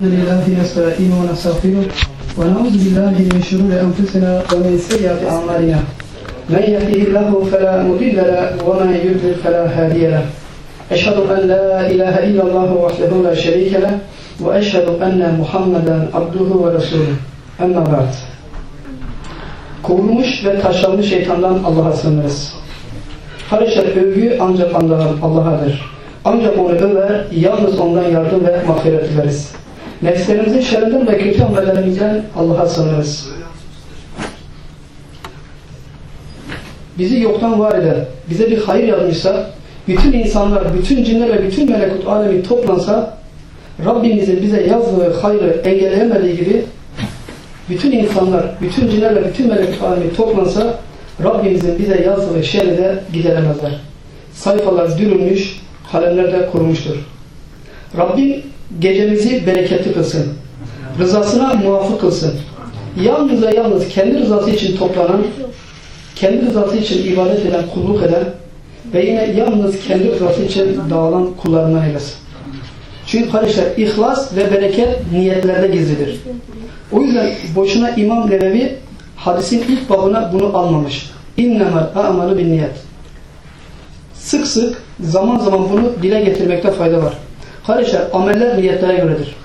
الحمد لله نستعين ونستغفره ونعوذ بالله من شرور انفسنا ومن سيئات اعمالنا من يهده الله فلا مضل له ومن يضلل فلا هادي له اشهد ان لا اله الا الله وحده لا شريك له واشهد ان محمدا عبده ورسوله اما بعد Kovulmuş ve taşlanmış şeytandan Allah'a sığınırız. Kardeşler övgü ancak Allah'adır. Ancak onu över, yalnız ondan yardım ve mağfiret dileriz. Nefslerimizin şerrinden ve kötü amellerimizden Allah'a sığınırız. Bizi yoktan var eden, bize bir hayır yazmışsa, bütün insanlar, bütün cinler ve bütün melekut alemi toplansa, Rabbimizin bize yazdığı hayrı engelleyemediği gibi, bütün insanlar, bütün cinler ve bütün melekut alemi toplansa, Rabbimizin bize yazdığı şerri de gideremezler. Sayfalar dürülmüş, kalemler de kurumuştur. Rabbim gecemizi bereketli kılsın. Rızasına muvafık kılsın. Yalnız ve yalnız kendi rızası için toplanan, kendi rızası için ibadet eden, kulluk eden ve yine yalnız kendi rızası için dağılan kullarından eylesin. Çünkü kardeşler ihlas ve bereket niyetlerde gizlidir. O yüzden boşuna İmam Nevevi hadisin ilk babına bunu almamış. İnnemel a'malu bin niyet. Sık sık zaman zaman bunu dile getirmekte fayda var. Kardeşler ameller niyetlere göredir.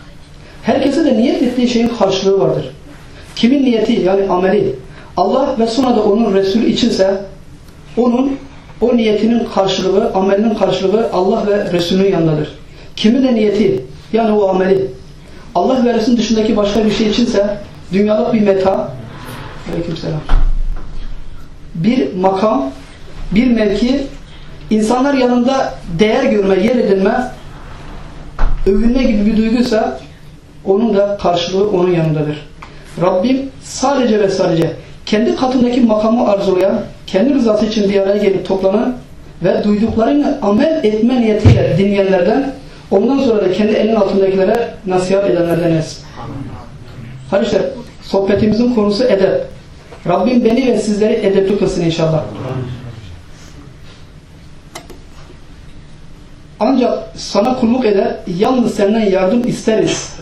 Herkese de niyet ettiği şeyin karşılığı vardır. Kimin niyeti yani ameli Allah ve sonra da onun Resulü içinse onun o niyetinin karşılığı, amelinin karşılığı Allah ve Resulünün yanındadır. Kimin de niyeti yani o ameli Allah ve Resulünün dışındaki başka bir şey içinse dünyalık bir meta aleykümselam bir makam bir mevki insanlar yanında değer görme, yer edinme övünme gibi bir duyguysa onun da karşılığı onun yanındadır. Rabbim sadece ve sadece kendi katındaki makamı arzulayan, kendi rızası için bir araya gelip toplanan ve duyduklarını amel etme niyetiyle dinleyenlerden, ondan sonra da kendi elinin altındakilere nasihat edenlerden etsin. Kardeşler, sohbetimizin konusu edep. Rabbim beni ve sizleri edepli kılsın inşallah. Ancak sana kulluk eder, yalnız senden yardım isteriz.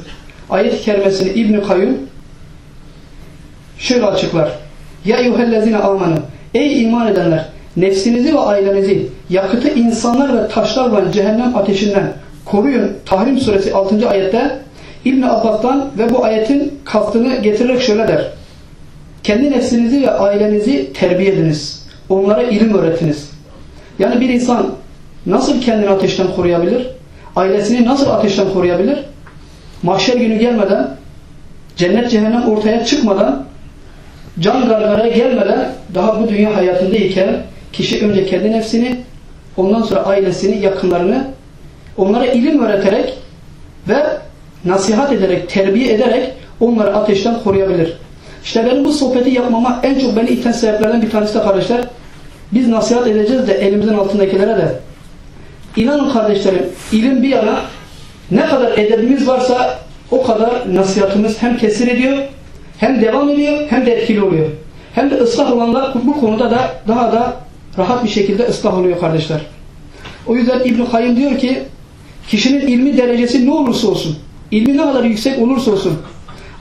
Ayet-i kerimesini İbn-i Kayyum şöyle açıklar. Ya eyyühellezine amanu. Ey iman edenler! Nefsinizi ve ailenizi yakıtı insanlar ve taşlarla cehennem ateşinden koruyun. Tahrim suresi 6. ayette İbn Abbas'tan ve bu ayetin kastını getirerek şöyle der. Kendi nefsinizi ve ailenizi terbiye ediniz. Onlara ilim öğretiniz. Yani bir insan nasıl kendini ateşten koruyabilir? Ailesini nasıl ateşten koruyabilir? Mahşer günü gelmeden, cennet cehennem ortaya çıkmadan, can gargaraya gelmeden daha bu dünya hayatındayken kişi önce kendi nefsini, ondan sonra ailesini, yakınlarını onlara ilim öğreterek ve nasihat ederek, terbiye ederek onları ateşten koruyabilir. İşte benim bu sohbeti yapmama en çok beni iten sebeplerden bir tanesi de kardeşler. Biz nasihat edeceğiz de elimizin altındakilere de. İnanın kardeşlerim, ilim bir yana ne kadar edebimiz varsa o kadar nasihatımız hem tesir ediyor, hem devam ediyor, hem de etkili oluyor. Hem de ıslah olanlar bu konuda da daha da rahat bir şekilde ıslah oluyor kardeşler. O yüzden İbn-i Kayyum diyor ki, kişinin ilmi derecesi ne olursa olsun, ilmi ne kadar yüksek olursa olsun,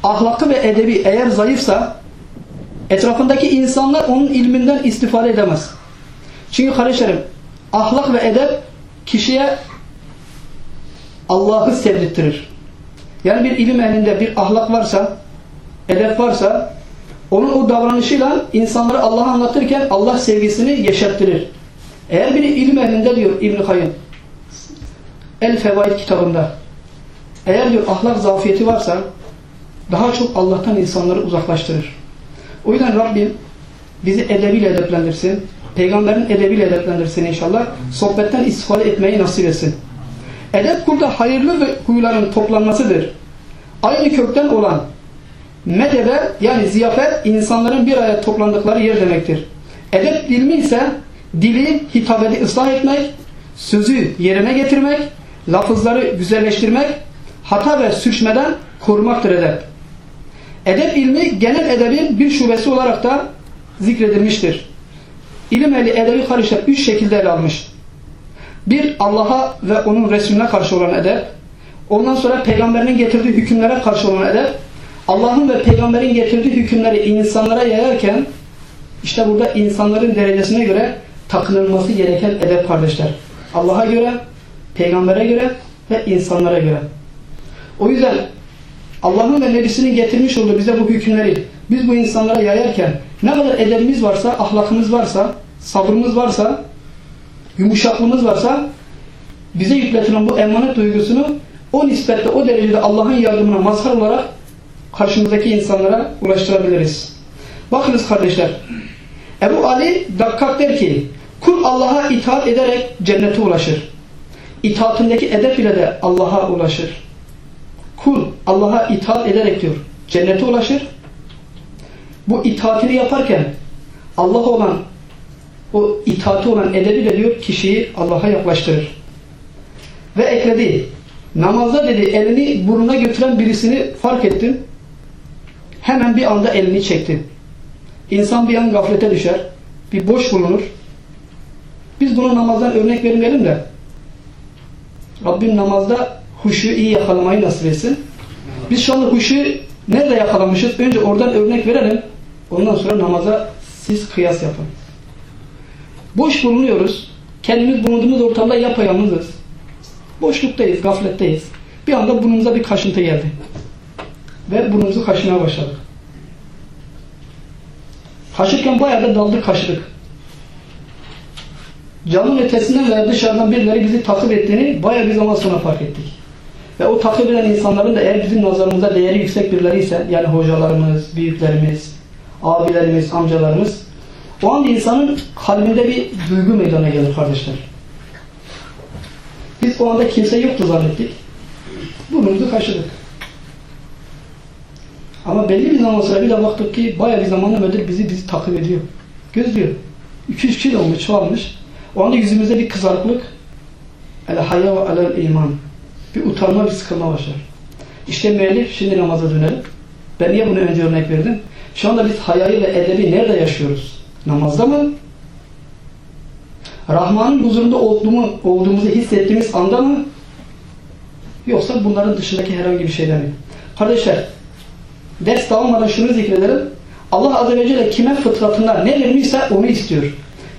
ahlakı ve edebi eğer zayıfsa, etrafındaki insanlar onun ilminden istifade edemez. Çünkü kardeşlerim, ahlak ve edep kişiye Allah'ı sevdirttirir. Yani bir ilim elinde bir ahlak varsa, edep varsa, onun o davranışıyla insanları Allah'a anlatırken Allah sevgisini yeşerttirir. Eğer bir ilim elinde diyor İbn-i Kayyum, El Fevaid kitabında, eğer diyor ahlak zafiyeti varsa, daha çok Allah'tan insanları uzaklaştırır. O yüzden Rabbim bizi edebiyle edeplendirsin. Peygamberin edebiyle edeplendirsin inşallah. Sohbetten istifade etmeyi nasip etsin. Edep burada hayırlı ve huyların toplanmasıdır. Aynı kökten olan medebe yani ziyafet insanların bir araya toplandıkları yer demektir. Edep ilmi ise dili hitabeti ıslah etmek, sözü yerine getirmek, lafızları güzelleştirmek, hata ve sürçmeden korumaktır edep. Edep ilmi genel edebin bir şubesi olarak da zikredilmiştir. İlim ehli edebi kardeşler üç şekilde ele almış. Bir Allah'a ve onun Resulüne karşı olan edep. ondan sonra peygamberin getirdiği hükümlere karşı olan edep, Allah'ın ve peygamberin getirdiği hükümleri insanlara yayarken işte burada insanların derecesine göre takınılması gereken edep kardeşler. Allah'a göre, peygambere göre ve insanlara göre. O yüzden Allah'ın ve Nebisinin getirmiş olduğu bize bu hükümleri biz bu insanlara yayarken ne kadar edebimiz varsa, ahlakımız varsa, sabrımız varsa, yumuşaklığımız varsa bize yükletilen bu emanet duygusunu o nispette, o derecede Allah'ın yardımına mazhar olarak karşımızdaki insanlara ulaştırabiliriz. Bakınız kardeşler. Ebu Ali Dakkak der ki kul Allah'a itaat ederek cennete ulaşır. İtaatindeki edep ile de Allah'a ulaşır. Kul Allah'a itaat ederek diyor cennete ulaşır. Bu itaatini yaparken Allah olan o itaati olan edebiyle diyor kişiyi Allah'a yaklaştırır. Ve ekledi. Namazda dedi elini burnuna götüren birisini fark ettim. Hemen bir anda elini çekti. İnsan bir an gaflete düşer. Bir boş bulunur. Biz bunu namazdan örnek vermeyelim de Rabbim namazda huşu iyi yakalamayı nasip etsin. Biz şu anda huşu nerede yakalamışız? Önce oradan örnek verelim. Ondan sonra namaza siz kıyas yapın. Boş bulunuyoruz. Kendimiz bulunduğumuz ortamda yapayalnızız. Boşluktayız, gafletteyiz. Bir anda burnumuza bir kaşıntı geldi. Ve burnumuzu kaşımaya başladık. Kaşırken bayağı da daldık kaşıdık. Camın ötesinden veya dışarıdan birileri bizi takip ettiğini bayağı bir zaman sonra fark ettik. Ve o takip eden insanların da eğer bizim nazarımızda değeri yüksek birileri ise yani hocalarımız, büyüklerimiz, abilerimiz, amcalarımız o anda insanın kalbinde bir duygu meydana gelir kardeşler. Biz o anda kimse yoktu zannettik. Burnumuzu kaşıdık. Ama belli bir zaman sonra bir de baktık ki bayağı bir zamanla müdür bizi bizi takip ediyor. Gözlüyor. 200 kişi olmuş, çoğalmış. O anda yüzümüzde bir kızarıklık. El haya ve alel iman. Bir utanma, bir sıkılma başlar. İşte müellif şimdi namaza dönelim. Ben niye bunu önce örnek verdim? Şu anda biz hayayı ve edebi nerede yaşıyoruz? Namazda mı? Rahman'ın huzurunda olduğumu, olduğumuzu hissettiğimiz anda mı? Yoksa bunların dışındaki herhangi bir şeyden mi? Kardeşler, ders dağılmadan şunu zikredelim. Allah Azze ve Celle kime fıtratında ne vermişse onu istiyor.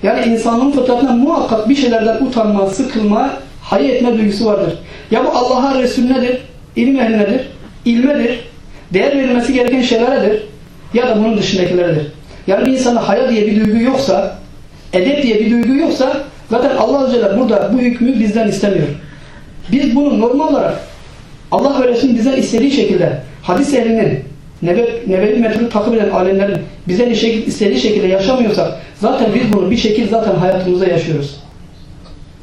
Yani insanın fıtratında muhakkak bir şeylerden utanma, sıkılma, hayır etme duygusu vardır. Ya bu Allah'a Resulünedir, ilim ehlinedir, ilmedir, değer verilmesi gereken şeyleredir ya da bunun dışındakileredir. Yani bir insana haya diye bir duygu yoksa, edep diye bir duygu yoksa zaten Allah Azze burada bu hükmü bizden istemiyor. Biz bunu normal olarak Allah ve Resulü bizden istediği şekilde hadis ehlinin Nebevi, metodu takip eden alemlerin bize istediği şekilde yaşamıyorsak zaten biz bunu bir şekilde zaten hayatımızda yaşıyoruz.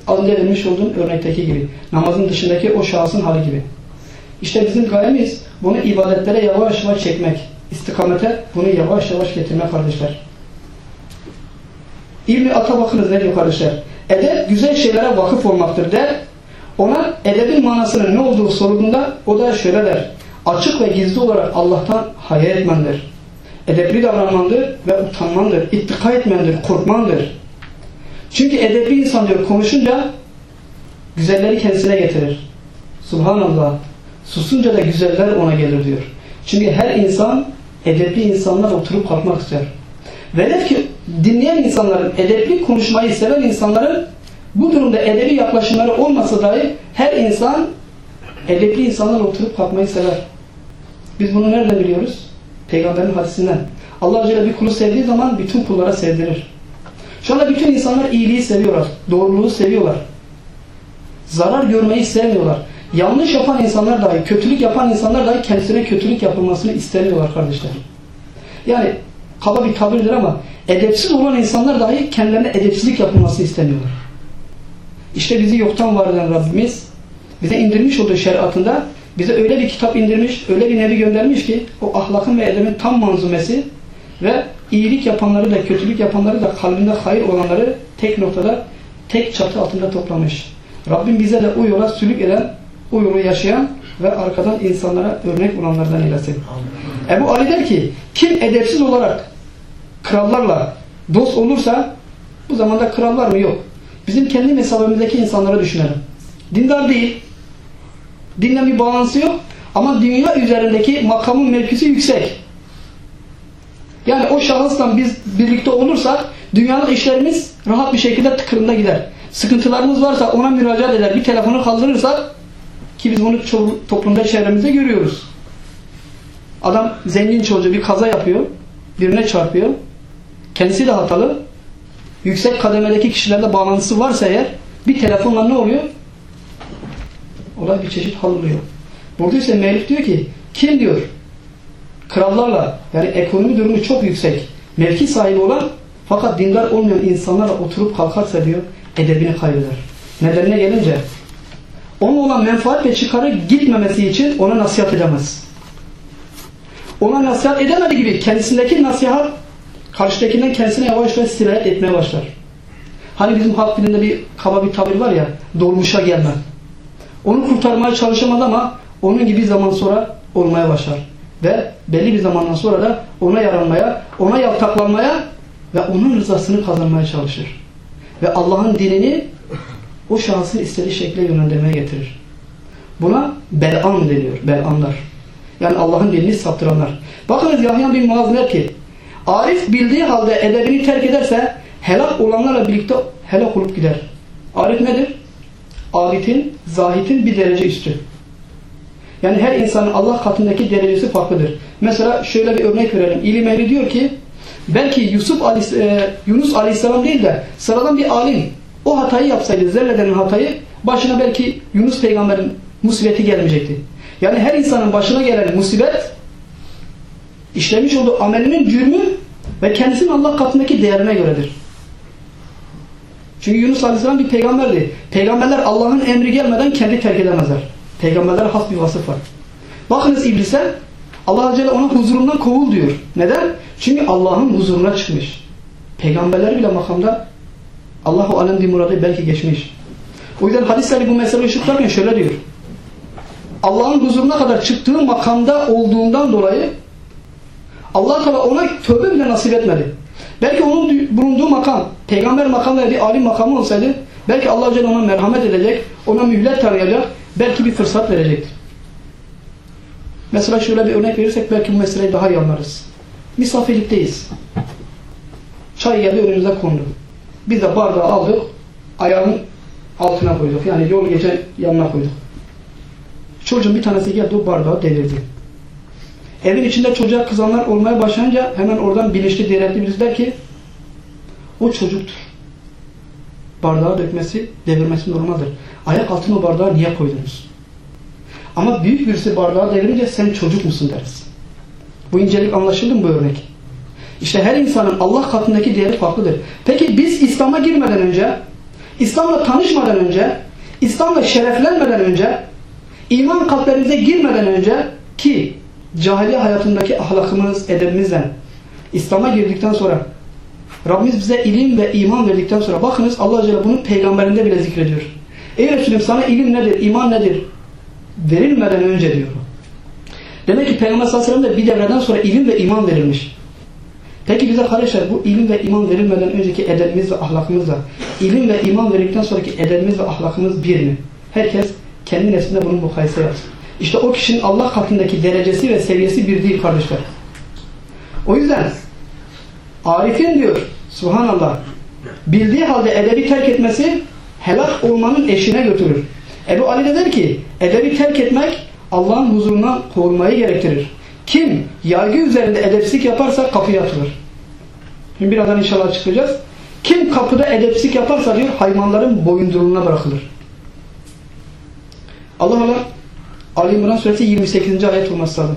Az önce vermiş olduğum örnekteki gibi. Namazın dışındaki o şahsın hali gibi. İşte bizim gayemiz bunu ibadetlere yavaş yavaş çekmek. İstikamete bunu yavaş yavaş getirmek kardeşler. İbni Ata bakınız ne diyor kardeşler. Edep güzel şeylere vakıf olmaktır der. Ona edebin manasının ne olduğu sorulduğunda o da şöyle der açık ve gizli olarak Allah'tan haya etmendir. Edepli davranmandır ve utanmandır. İttika etmendir, korkmandır. Çünkü edepli insan diyor konuşunca güzelleri kendisine getirir. Subhanallah. Susunca da güzeller ona gelir diyor. Çünkü her insan edepli insanlar oturup kalkmak ister. Velev ki dinleyen insanların, edepli konuşmayı seven insanların bu durumda edebi yaklaşımları olmasa dahi her insan edepli insanlar oturup kalkmayı sever. Biz bunu nereden biliyoruz? Peygamberin hadisinden. Allah Celle bir kulu sevdiği zaman bütün kullara sevdirir. Şu anda bütün insanlar iyiliği seviyorlar. Doğruluğu seviyorlar. Zarar görmeyi sevmiyorlar. Yanlış yapan insanlar dahi, kötülük yapan insanlar dahi kendisine kötülük yapılmasını istemiyorlar kardeşler. Yani kaba bir tabirdir ama edepsiz olan insanlar dahi kendilerine edepsizlik yapılması istemiyorlar. İşte bizi yoktan var eden Rabbimiz bize indirmiş olduğu şeriatında bize öyle bir kitap indirmiş, öyle bir nevi göndermiş ki o ahlakın ve edebin tam manzumesi ve iyilik yapanları da kötülük yapanları da kalbinde hayır olanları tek noktada tek çatı altında toplamış. Rabbim bize de o yola sülük eden, yolu yaşayan ve arkadan insanlara örnek olanlardan eylesin. Ebu Ali der ki kim edepsiz olarak krallarla dost olursa bu zamanda krallar mı yok. Bizim kendi mesabemizdeki insanları düşünelim. Dindar değil, Dinle bir bağlantısı yok. Ama dünya üzerindeki makamın mevkisi yüksek. Yani o şahısla biz birlikte olursak dünyalık işlerimiz rahat bir şekilde tıkırında gider. Sıkıntılarımız varsa ona müracaat eder. Bir telefonu kaldırırsak ki biz bunu toplumda çevremizde görüyoruz. Adam zengin çocuğu bir kaza yapıyor. Birine çarpıyor. Kendisi de hatalı. Yüksek kademedeki kişilerle bağlantısı varsa eğer bir telefonla ne oluyor? Olay bir çeşit halloluyor. Burada ise müellif diyor ki kim diyor krallarla yani ekonomi durumu çok yüksek mevki sahibi olan fakat dindar olmayan insanlarla oturup kalkarsa diyor edebini kaybeder. Nedenine gelince onun olan menfaat ve çıkarı gitmemesi için ona nasihat edemez. Ona nasihat edemediği gibi kendisindeki nasihat karşıdakinden kendisine yavaş yavaş sirayet etmeye başlar. Hani bizim halk dilinde bir kaba bir tabir var ya dolmuşa gelme. Onu kurtarmaya çalışamaz ama onun gibi zaman sonra olmaya başlar. Ve belli bir zamandan sonra da ona yaranmaya, ona yaltaklanmaya ve onun rızasını kazanmaya çalışır. Ve Allah'ın dinini o şahsın istediği şekilde yönlendirmeye getirir. Buna belan deniyor. Belanlar. Yani Allah'ın dinini saptıranlar. Bakınız Yahya bin Muaz der ki Arif bildiği halde edebini terk ederse helak olanlarla birlikte helak olup gider. Arif nedir? Abidin, zahidin bir derece üstü. Yani her insanın Allah katındaki derecesi farklıdır. Mesela şöyle bir örnek verelim. İlim ehli diyor ki belki Yusuf Aleyhis e, Yunus Aleyhisselam değil de sıradan bir alim o hatayı yapsaydı, zerredenin hatayı başına belki Yunus peygamberin musibeti gelmeyecekti. Yani her insanın başına gelen musibet işlemiş olduğu amelinin cürmü ve kendisinin Allah katındaki değerine göredir. Çünkü Yunus Aleyhisselam bir peygamberdi. Peygamberler Allah'ın emri gelmeden kendi terk edemezler. Peygamberlere has bir vasıf var. Bakınız iblise Allah Azze ona huzurundan kovul diyor. Neden? Çünkü Allah'ın huzuruna çıkmış. Peygamberler bile makamda Allahu alem bir muradı belki geçmiş. O yüzden hadisleri bu meseleyi ışıklarken şöyle diyor. Allah'ın huzuruna kadar çıktığı makamda olduğundan dolayı Allah Teala ona tövbe bile nasip etmedi. Belki onun bulunduğu makam, peygamber makamı bir alim makamı olsaydı belki Allah Celle ona merhamet edecek, ona mühlet tanıyacak, belki bir fırsat verecektir. Mesela şöyle bir örnek verirsek belki bu meseleyi daha iyi anlarız. Misafirlikteyiz. Çay geldi önümüze kondu. Biz de bardağı aldık, ayağın altına koyduk. Yani yol geçen yanına koyduk. Çocuğun bir tanesi geldi o bardağı devirdi. Evin içinde çocuğa kızanlar olmaya başlayınca hemen oradan bilinçli dirençli birisi der ki o çocuktur. Bardağı dökmesi, devirmesi normaldir. Ayak altına bardağı niye koydunuz? Ama büyük birisi bardağı devirince sen çocuk musun deriz. Bu incelik anlaşıldı mı bu örnek? İşte her insanın Allah katındaki değeri farklıdır. Peki biz İslam'a girmeden önce, İslam'la tanışmadan önce, İslam'la şereflenmeden önce, iman kalplerimize girmeden önce ki cahiliye hayatındaki ahlakımız, edebimizle İslam'a girdikten sonra Rabbimiz bize ilim ve iman verdikten sonra bakınız Allah Celle bunu peygamberinde bile zikrediyor. Ey Resulüm sana ilim nedir, iman nedir? Verilmeden önce diyor. Demek ki Peygamber sallallahu aleyhi ve sellem de bir devreden sonra ilim ve iman verilmiş. Peki bize kardeşler bu ilim ve iman verilmeden önceki edebimiz ve ahlakımızla ilim ve iman verildikten sonraki edebimiz ve ahlakımız bir mi? Herkes kendi neslinde bunun mukayese yapsın. İşte o kişinin Allah katındaki derecesi ve seviyesi bir değil kardeşler. O yüzden Arif'in diyor Subhanallah bildiği halde edebi terk etmesi helak olmanın eşine götürür. Ebu Ali de der ki edebi terk etmek Allah'ın huzuruna kovulmayı gerektirir. Kim yargı üzerinde edepsizlik yaparsa kapıya atılır. Şimdi birazdan inşallah açıklayacağız. Kim kapıda edepsizlik yaparsa diyor hayvanların boyunduruluğuna bırakılır. Allah Allah Ali İmran suresi 28. ayet olması lazım.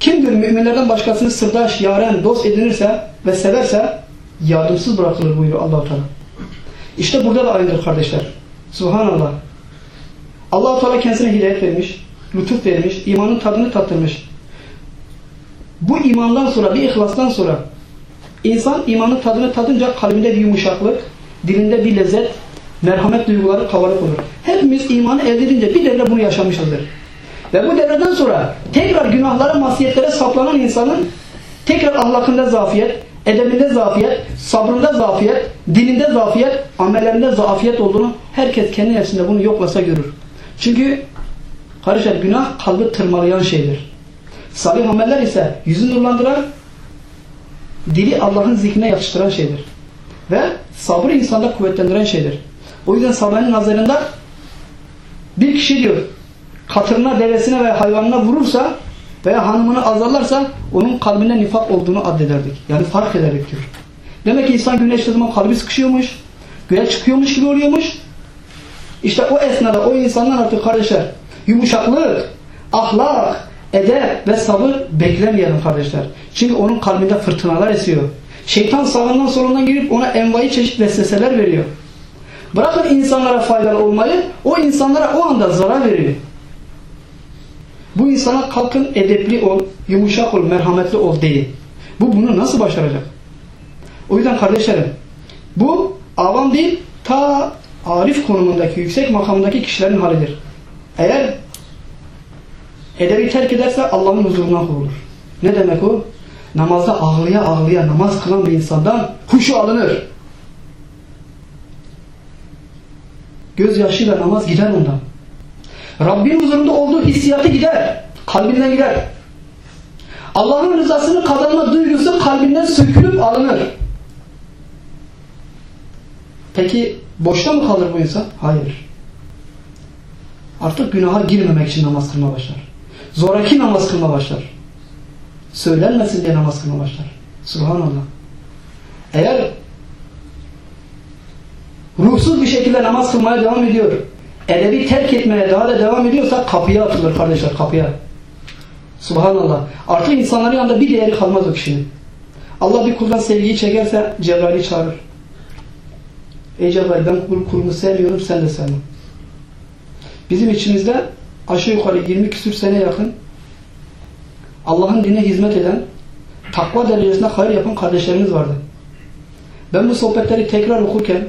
Kimdir müminlerden başkasını sırdaş, yaren, dost edinirse ve severse yardımsız bırakılır buyuruyor allah Teala. İşte burada da aynıdır kardeşler. Subhanallah. allah Teala kendisine hidayet vermiş, lütuf vermiş, imanın tadını tattırmış. Bu imandan sonra, bir ihlastan sonra insan imanın tadını tadınca kalbinde bir yumuşaklık, dilinde bir lezzet, merhamet duyguları kabarık olur. Hepimiz imanı elde edince bir devre bunu yaşamışızdır. Ve bu devreden sonra tekrar günahlara, masiyetlere saplanan insanın tekrar ahlakında zafiyet, edebinde zafiyet, sabrında zafiyet, dilinde zafiyet, amellerinde zafiyet olduğunu herkes kendi nefsinde bunu yoklasa görür. Çünkü Kardeşler günah kalbi tırmalayan şeydir. Salih ameller ise yüzü nurlandıran, dili Allah'ın zikrine yakıştıran şeydir. Ve sabrı insanda kuvvetlendiren şeydir. O yüzden sahabenin nazarında bir kişi diyor katırına, devesine ve hayvanına vurursa veya hanımını azarlarsa onun kalbinde nifak olduğunu addederdik. Yani fark ederdik diyor. Demek ki insan güneşte zaman kalbi sıkışıyormuş, güneş çıkıyormuş gibi oluyormuş. İşte o esnada o insanlar artık kardeşler yumuşaklık, ahlak, edep ve sabır beklemeyelim kardeşler. Çünkü onun kalbinde fırtınalar esiyor. Şeytan sağından solundan girip ona envai çeşit vesveseler veriyor. Bırakın insanlara faydalı olmayı, o insanlara o anda zarar veriyor. Bu insana kalkın edepli ol, yumuşak ol, merhametli ol değil. Bu bunu nasıl başaracak? O yüzden kardeşlerim, bu avam değil, ta arif konumundaki, yüksek makamındaki kişilerin halidir. Eğer edebi terk ederse Allah'ın huzuruna kovulur. Ne demek o? Namazda ağlıya ağlıya namaz kılan bir insandan huşu alınır. Gözyaşıyla namaz gider ondan. Rabbin huzurunda olduğu hissiyatı gider. Kalbinden gider. Allah'ın rızasını kazanma duygusu kalbinden sökülüp alınır. Peki boşta mı kalır bu insan? Hayır. Artık günaha girmemek için namaz kılma başlar. Zoraki namaz kılma başlar. Söylenmesin diye namaz kılma başlar. Subhanallah. Eğer ruhsuz bir şekilde namaz kılmaya devam ediyor, edebi terk etmeye daha da devam ediyorsa kapıya atılır kardeşler kapıya. Subhanallah. Artık insanların yanında bir değeri kalmaz o kişinin. Allah bir kuldan sevgiyi çekerse Cebrail'i çağırır. Ey Cebrail ben kul, kulumu sevmiyorum sen de sevme. Bizim içimizde aşağı yukarı 20 küsür sene yakın Allah'ın dinine hizmet eden takva derecesinde hayır yapan kardeşlerimiz vardı. Ben bu sohbetleri tekrar okurken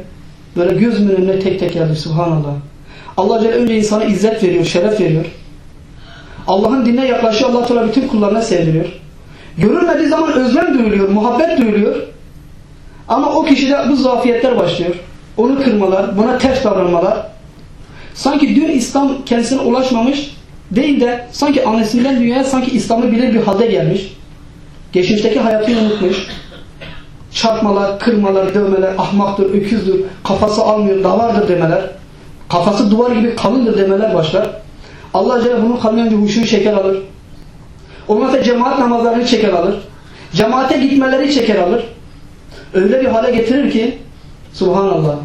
böyle gözümün önüne tek tek geldi subhanallah. Allah Celle önce insana izzet veriyor, şeref veriyor. Allah'ın dinine yaklaşıyor, Allah Teala bütün kullarına sevdiriyor. Görülmediği zaman özlem duyuluyor, muhabbet duyuluyor. Ama o kişide bu zafiyetler başlıyor. Onu kırmalar, buna ters davranmalar. Sanki dün İslam kendisine ulaşmamış değil de sanki annesinden dünyaya sanki İslam'ı bilir bir halde gelmiş. Geçmişteki hayatını unutmuş. Çarpmalar, kırmalar, dövmeler, ahmaktır, öküzdür, kafası almıyor, davardır demeler. Kafası duvar gibi kalındır demeler başlar. Allah Celle bunun kalbinden bir huşu şeker alır. Da cemaat namazlarını çeker alır. Cemaate gitmeleri çeker alır. Öyle bir hale getirir ki Subhanallah.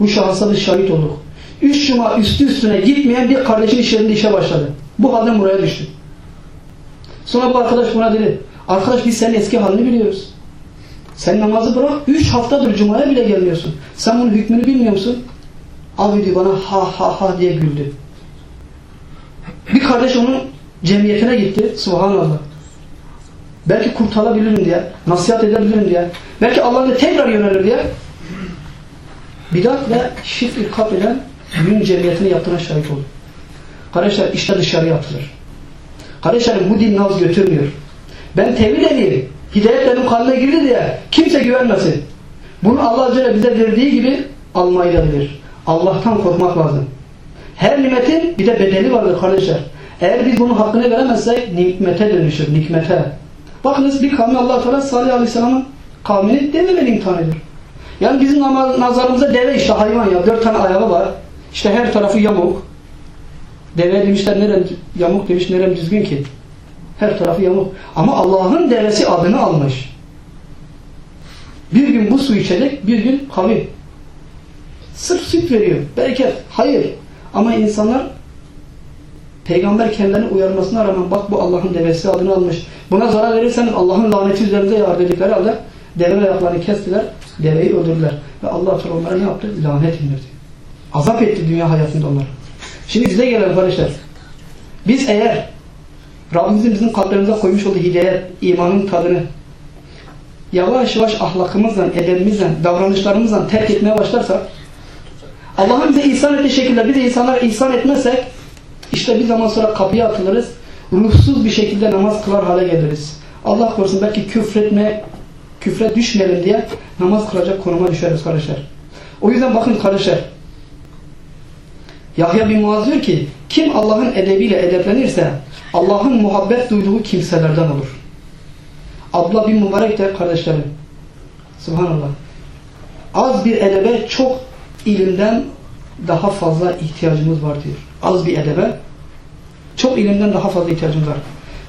Bu şahsa biz şahit olduk. Üç cuma üstü üstüne gitmeyen bir kardeşin iş yerinde işe başladı. Bu halden buraya düştü. Sonra bu arkadaş buna dedi. Arkadaş biz senin eski halini biliyoruz. Sen namazı bırak. Üç haftadır cumaya bile gelmiyorsun. Sen bunun hükmünü bilmiyor musun? Abi diyor bana ha ha ha diye güldü. Bir kardeş onun cemiyetine gitti. Subhanallah. Belki kurtarabilirim diye, nasihat edebilirim diye, belki Allah'a tekrar yönelir diye bidat ve şirk irkap eden mümin cemiyetine yaptığına şahit oldu. Kardeşler işte dışarıya atılır. Kardeşlerim bu din naz götürmüyor. Ben tevhid edeyim, hidayet benim kalbime girdi diye kimse güvenmesin. Bunu Allah Celle bize verdiği gibi almayı da bilir. Allah'tan korkmak lazım. Her nimetin bir de bedeli vardır kardeşler. Eğer biz bunun hakkını veremezsek nimete dönüşür, nikmete. Bakınız bir kavmi allah Teala Salih Aleyhisselam'ın kavmini deveyle imtihan ediyor. Yani bizim nazarımızda deve işte hayvan ya. Dört tane ayağı var. İşte her tarafı yamuk. Deve demişler nerem yamuk demiş nerem düzgün ki. Her tarafı yamuk. Ama Allah'ın devesi adını almış. Bir gün bu su içecek, bir gün kavim. Sırf süt veriyor. Bereket. Hayır. Ama insanlar Peygamber kendilerini uyarmasına rağmen bak bu Allah'ın devesi adını almış. Buna zarar verirseniz Allah'ın laneti üzerinde yağar dedikleri halde deve ayaklarını kestiler, deveyi öldürdüler. Ve Allah onlara ne yaptı? Lanet indirdi. Azap etti dünya hayatında onları. Şimdi bize gelen kardeşler. Biz eğer Rabbimizin bizim kalplerimize koymuş olduğu hidayet, imanın tadını yavaş yavaş ahlakımızla, edebimizle, davranışlarımızla terk etmeye başlarsak Allah'ın bize ihsan ettiği şekilde bir de insanlara ihsan etmezsek işte bir zaman sonra kapıya atılırız. Ruhsuz bir şekilde namaz kılar hale geliriz. Allah korusun belki küfretme, küfre düşmeyelim diye namaz kılacak konuma düşeriz kardeşler. O yüzden bakın kardeşler. Yahya bin Muaz diyor ki Kim Allah'ın edebiyle edeplenirse Allah'ın muhabbet duyduğu kimselerden olur. Abla bin mübarek de kardeşlerim. Subhanallah. Az bir edebe çok ilimden daha fazla ihtiyacımız var diyor. Az bir edebe çok ilimden daha fazla ihtiyacımız var.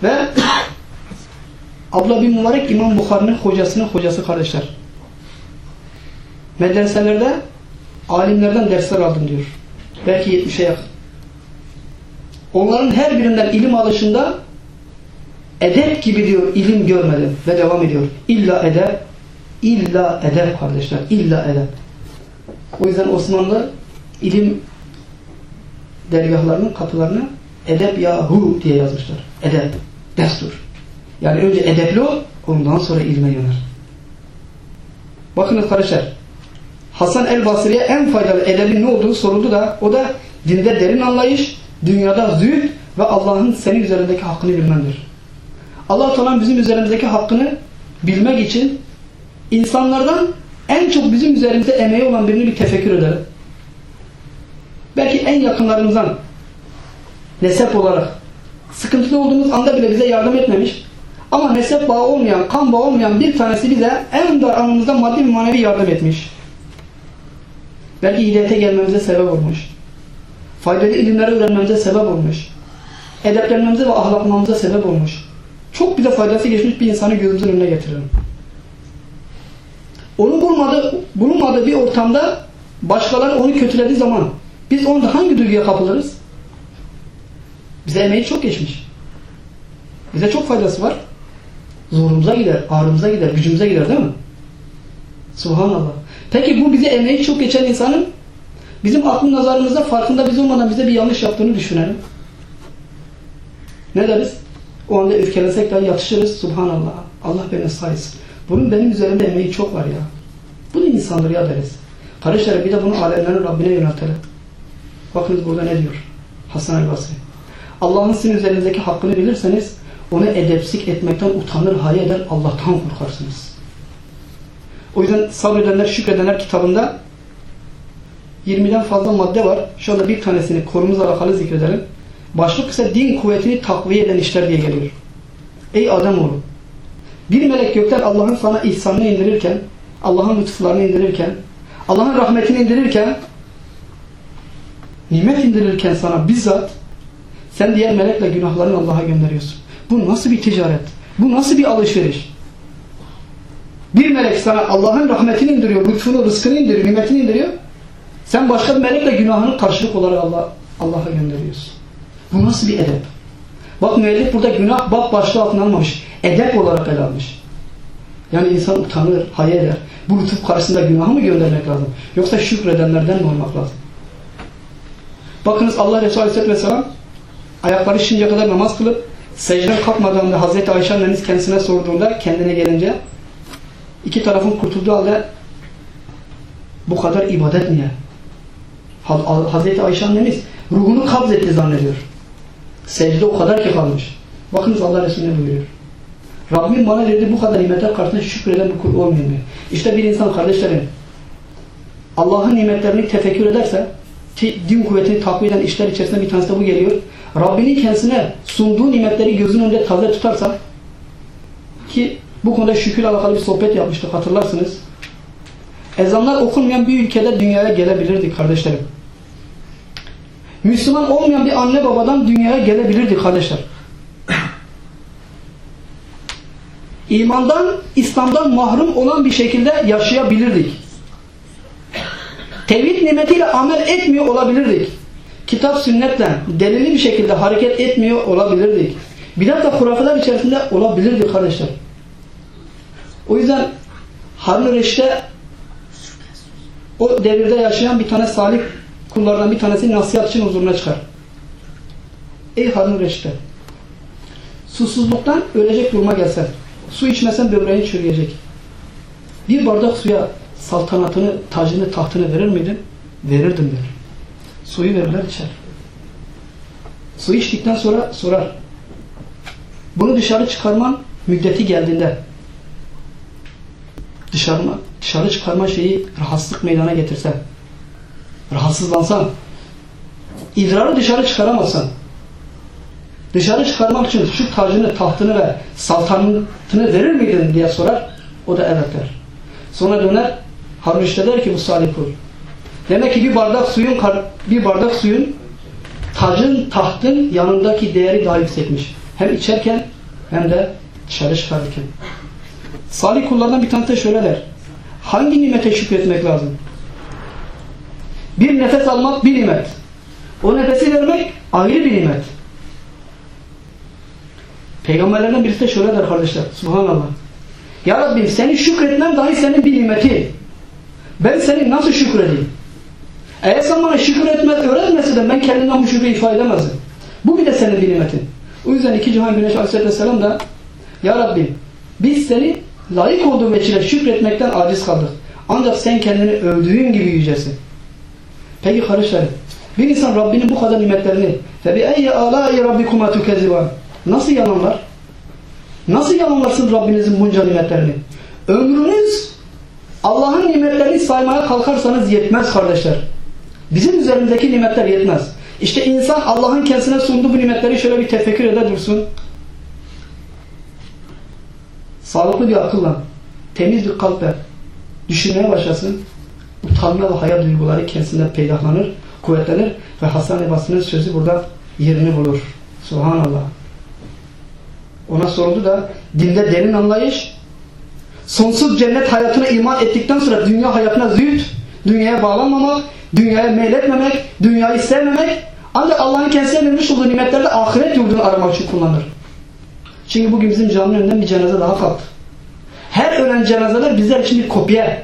Ve Abla bin Mübarek İmam Bukhari'nin hocasının hocası kardeşler. Medreselerde alimlerden dersler aldım diyor. Belki 70'e yakın. Onların her birinden ilim alışında edep gibi diyor ilim görmedim ve devam ediyor. İlla edep, illa edep kardeşler, illa edep. O yüzden Osmanlı ilim dergahlarının kapılarını edep yahu diye yazmışlar. Edep, destur. Yani önce edepli ol, ondan sonra ilme yönel. Bakınız kardeşler, Hasan el-Basri'ye en faydalı edebin ne olduğu soruldu da o da dinde derin anlayış, dünyada zühd ve Allah'ın senin üzerindeki hakkını bilmendir. Allah Teala bizim üzerimizdeki hakkını bilmek için insanlardan en çok bizim üzerimizde emeği olan birini bir tefekkür edelim. Belki en yakınlarımızdan nesep olarak sıkıntılı olduğumuz anda bile bize yardım etmemiş ama nesep bağı olmayan, kan bağı olmayan bir tanesi bize en dar anımızda maddi bir manevi yardım etmiş. Belki hidayete gelmemize sebep olmuş. Faydalı ilimleri öğrenmemize sebep olmuş. Edeplenmemize ve ahlaklamamıza sebep olmuş. Çok bize faydası geçmiş bir insanı gözümüzün önüne getirelim. Onun bulmadığı, bulunmadığı bir ortamda başkaları onu kötülediği zaman biz onda hangi duyguya kapılırız? Bize emeği çok geçmiş. Bize çok faydası var. Zorumuza gider, ağrımıza gider, gücümüze gider değil mi? Subhanallah. Peki bu bize emeği çok geçen insanın bizim aklın nazarımızda farkında biz olmadan bize bir yanlış yaptığını düşünelim. Ne deriz? O anda öfkelensek dahi yatışırız. Subhanallah. Allah beni sayısın. Bunun benim üzerimde emeği çok var ya. Bu da insandır ya deriz. Kardeşler bir de bunu alemlerin Rabbine yöneltelim. Bakınız burada ne diyor? Hasan el-Basri. Allah'ın sizin üzerinizdeki hakkını bilirseniz onu edepsik etmekten utanır, hayal eder, Allah'tan korkarsınız. O yüzden sabredenler, şükredenler kitabında 20'den fazla madde var. Şu anda bir tanesini konumuzla alakalı zikredelim. Başlık ise din kuvvetini takviye eden işler diye geliyor. Ey Ademoğlu! Bir melek gökten Allah'ın sana ihsanını indirirken, Allah'ın lütuflarını indirirken, Allah'ın rahmetini indirirken, nimet indirirken sana bizzat sen diğer melekle günahlarını Allah'a gönderiyorsun. Bu nasıl bir ticaret? Bu nasıl bir alışveriş? Bir melek sana Allah'ın rahmetini indiriyor, lütfunu, rızkını indiriyor, nimetini indiriyor. Sen başka bir melekle günahını karşılık olarak Allah Allah'a gönderiyorsun. Bu nasıl bir edep? Bak müellif burada günah bab başlığı altına almamış. Edep olarak ele almış. Yani insan utanır, hayal eder. Bu lütuf karşısında günahı mı göndermek lazım? Yoksa şükredenlerden mi olmak lazım? Bakınız Allah Resulü Aleyhisselatü Vesselam ayakları şimdiye kadar namaz kılıp secden kalkmadan Hazreti Ayşe annemiz kendisine sorduğunda kendine gelince iki tarafın kurtulduğu halde bu kadar ibadet niye? Hazreti Ayşe annemiz ruhunu kabz etti zannediyor. Secde o kadar ki kalmış. Bakınız Allah Resulü ne buyuruyor? Rabbim bana verdiği bu kadar nimetler karşısında şükreden bir kul olmayayım diyor. İşte bir insan kardeşlerim Allah'ın nimetlerini tefekkür ederse din kuvvetini takviye eden işler içerisinde bir tanesi de bu geliyor. Rabbinin kendisine sunduğu nimetleri gözünün önünde taze tutarsa ki bu konuda şükür alakalı bir sohbet yapmıştık hatırlarsınız. Ezanlar okunmayan bir ülkede dünyaya gelebilirdik kardeşlerim. Müslüman olmayan bir anne babadan dünyaya gelebilirdi kardeşler. İmandan, İslam'dan mahrum olan bir şekilde yaşayabilirdik. Tevhid nimetiyle amel etmiyor olabilirdik. Kitap sünnetle delili bir şekilde hareket etmiyor olabilirdik. Bidat ve içerisinde olabilirdik kardeşler. O yüzden Harun Reşit'e o devirde yaşayan bir tane salih kullardan bir tanesi nasihat için huzuruna çıkar. Ey Harun Reşit'e susuzluktan ölecek duruma gelsen su içmesen böbreğin çürüyecek. Bir bardak suya saltanatını, tacını, tahtını verir miydin? Verirdim der. Suyu verirler içer. Su içtikten sonra sorar. Bunu dışarı çıkarman müddeti geldiğinde dışarı, dışarı çıkarma şeyi rahatsızlık meydana getirse rahatsızlansan idrarı dışarı çıkaramazsan dışarı çıkarmak için şu tacını, tahtını ve saltanatını verir miydin diye sorar. O da evet der. Sonra döner Harun işte der ki bu salih kul. Demek ki bir bardak suyun bir bardak suyun tacın, tahtın yanındaki değeri daha yüksekmiş. Hem içerken hem de dışarı çıkarırken. Salih kullardan bir tanesi şöyle der. Hangi nimete şükretmek lazım? Bir nefes almak bir nimet. O nefesi vermek ayrı bir nimet. Peygamberlerden birisi de şöyle der kardeşler. Subhanallah. Ya Rabbim seni şükretmem dahi senin bir nimeti. Ben seni nasıl şükredeyim? Eğer sen bana şükür etmez, öğretmeseydin ben kendimden bu şükrü ifade edemezdim. Bu bir de senin bir nimetin. O yüzden iki cihan güneş aleyhisselam da Ya Rabbim biz seni layık olduğun veçile şükretmekten aciz kaldık. Ancak sen kendini övdüğün gibi yücesin. Peki kardeşlerim bir insan Rabbinin bu kadar nimetlerini eyye alâi rabbikuma tukezzivan nasıl yalanlar? Nasıl yalanlarsın Rabbinizin bunca nimetlerini? Ömrünüz Allah'ın nimetlerini saymaya kalkarsanız yetmez kardeşler. Bizim üzerimizdeki nimetler yetmez. İşte insan Allah'ın kendisine sunduğu bu nimetleri şöyle bir tefekkür eder dursun. Sağlıklı bir akılla, temiz bir kalple düşünmeye başlasın. Utanma ve hayal duyguları kendisinde peydahlanır, kuvvetlenir ve Hasan Ebası'nın sözü burada yerini bulur. Subhanallah. Ona soruldu da dinde derin anlayış, sonsuz cennet hayatına iman ettikten sonra dünya hayatına züht, dünyaya bağlanmamak, dünyaya meyletmemek, dünyayı sevmemek ancak Allah'ın kendisine vermiş olduğu nimetlerde ahiret yurdunu aramak için kullanır. Çünkü bugün bizim caminin önünden bir cenaze daha kalktı. Her ölen cenazeler bizler için bir kopya.